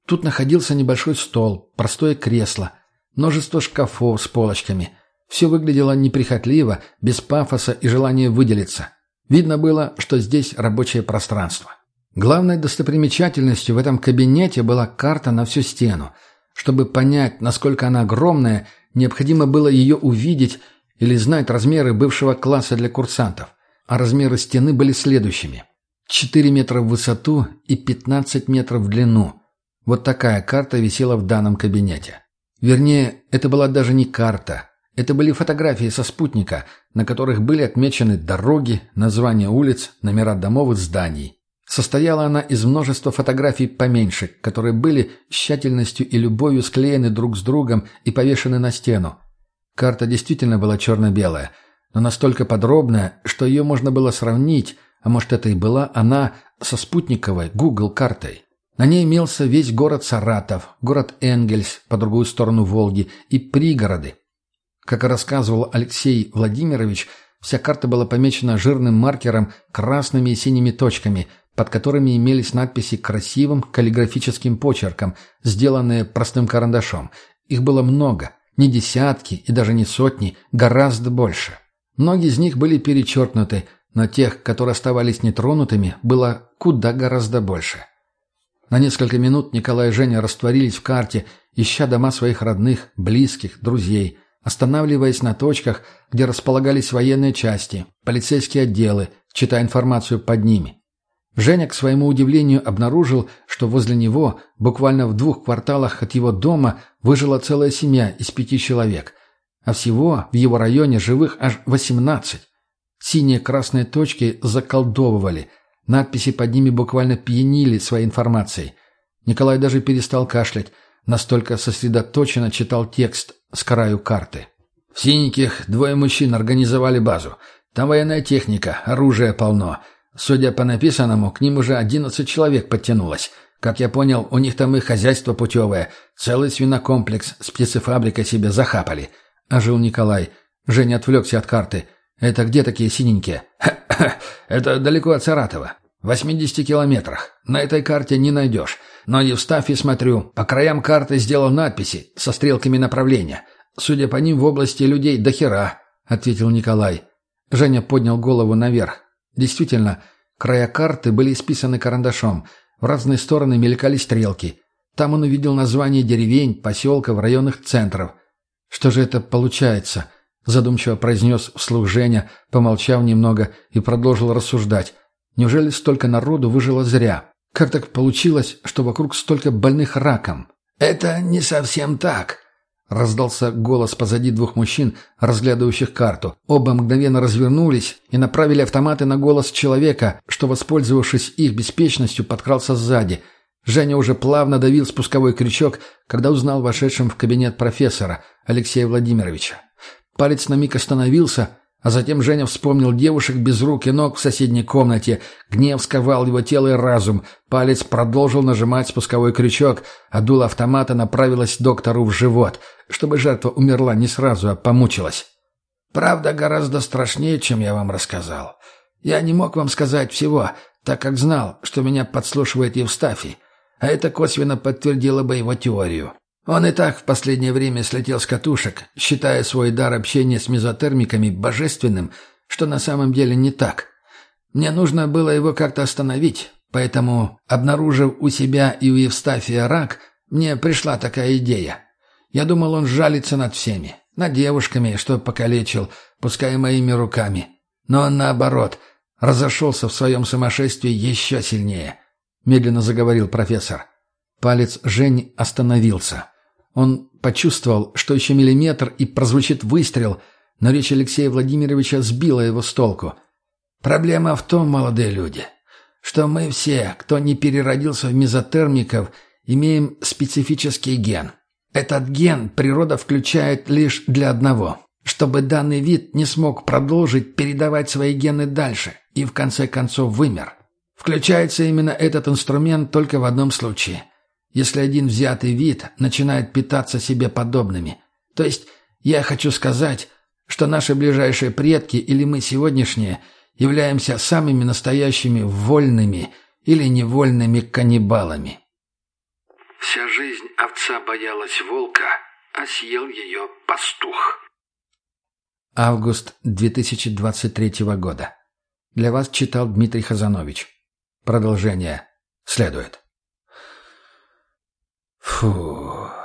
Тут находился небольшой стол, простое кресло, множество шкафов с полочками. Все выглядело неприхотливо, без пафоса и желания выделиться. Видно было, что здесь рабочее пространство. Главной достопримечательностью в этом кабинете была карта на всю стену. Чтобы понять, насколько она огромная, необходимо было ее увидеть или знать размеры бывшего класса для курсантов. А размеры стены были следующими. 4 метра в высоту и 15 метров в длину. Вот такая карта висела в данном кабинете. Вернее, это была даже не карта. Это были фотографии со спутника, на которых были отмечены дороги, названия улиц, номера домов и зданий. Состояла она из множества фотографий поменьше, которые были тщательностью и любовью склеены друг с другом и повешены на стену. Карта действительно была черно-белая, но настолько подробная, что ее можно было сравнить, а может это и была она, со спутниковой Google картой На ней имелся весь город Саратов, город Энгельс по другую сторону Волги и пригороды. Как рассказывал Алексей Владимирович, вся карта была помечена жирным маркером красными и синими точками – под которыми имелись надписи красивым каллиграфическим почерком, сделанные простым карандашом. Их было много, не десятки и даже не сотни, гораздо больше. Многие из них были перечеркнуты, но тех, которые оставались нетронутыми, было куда гораздо больше. На несколько минут Николай и Женя растворились в карте, ища дома своих родных, близких, друзей, останавливаясь на точках, где располагались военные части, полицейские отделы, читая информацию под ними. Женя, к своему удивлению, обнаружил, что возле него, буквально в двух кварталах от его дома, выжила целая семья из пяти человек. А всего в его районе живых аж восемнадцать. Синие красные точки заколдовывали. Надписи под ними буквально пьянили своей информацией. Николай даже перестал кашлять, настолько сосредоточенно читал текст с краю карты. В синеньких двое мужчин организовали базу. Там военная техника, оружие полно — Судя по написанному, к ним уже одиннадцать человек подтянулось. Как я понял, у них там и хозяйство путевое. Целый свинокомплекс с птицефабрикой себе захапали. Ожил Николай. Женя отвлекся от карты. «Это где такие синенькие?» «Это далеко от Саратова. В 80 километрах. На этой карте не найдешь. Но в Евстафе смотрю, по краям карты сделал надписи со стрелками направления. Судя по ним, в области людей до хера», — ответил Николай. Женя поднял голову наверх. Действительно, края карты были исписаны карандашом, в разные стороны мелькали стрелки. Там он увидел названия деревень, поселков, районных центров. «Что же это получается?» – задумчиво произнес вслух Женя, помолчав немного и продолжил рассуждать. «Неужели столько народу выжило зря? Как так получилось, что вокруг столько больных раком?» «Это не совсем так», Раздался голос позади двух мужчин, разглядывающих карту. Оба мгновенно развернулись и направили автоматы на голос человека, что, воспользовавшись их беспечностью, подкрался сзади. Женя уже плавно давил спусковой крючок, когда узнал вошедшим в кабинет профессора Алексея Владимировича. Палец на миг остановился, а затем Женя вспомнил девушек без рук и ног в соседней комнате. Гнев сковал его тело и разум. Палец продолжил нажимать спусковой крючок, а дуло автомата направилось доктору в живот, чтобы жертва умерла не сразу, а помучилась. «Правда гораздо страшнее, чем я вам рассказал. Я не мог вам сказать всего, так как знал, что меня подслушивает Евстафий, а это косвенно подтвердило бы его теорию. Он и так в последнее время слетел с катушек, считая свой дар общения с мезотермиками божественным, что на самом деле не так. Мне нужно было его как-то остановить, поэтому, обнаружив у себя и у Евстафия рак, мне пришла такая идея. Я думал, он жалится над всеми, над девушками, что покалечил, пускай моими руками. Но он, наоборот, разошелся в своем сумасшествии еще сильнее, — медленно заговорил профессор. Палец Жень остановился. Он почувствовал, что еще миллиметр и прозвучит выстрел, но речь Алексея Владимировича сбила его с толку. «Проблема в том, молодые люди, что мы все, кто не переродился в мезотермиков, имеем специфический ген. Этот ген природа включает лишь для одного, чтобы данный вид не смог продолжить передавать свои гены дальше и в конце концов вымер. Включается именно этот инструмент только в одном случае – если один взятый вид начинает питаться себе подобными. То есть я хочу сказать, что наши ближайшие предки или мы сегодняшние являемся самыми настоящими вольными или невольными каннибалами. Вся жизнь овца боялась волка, а съел ее пастух. Август 2023 года. Для вас читал Дмитрий Хазанович. Продолжение следует. 呼。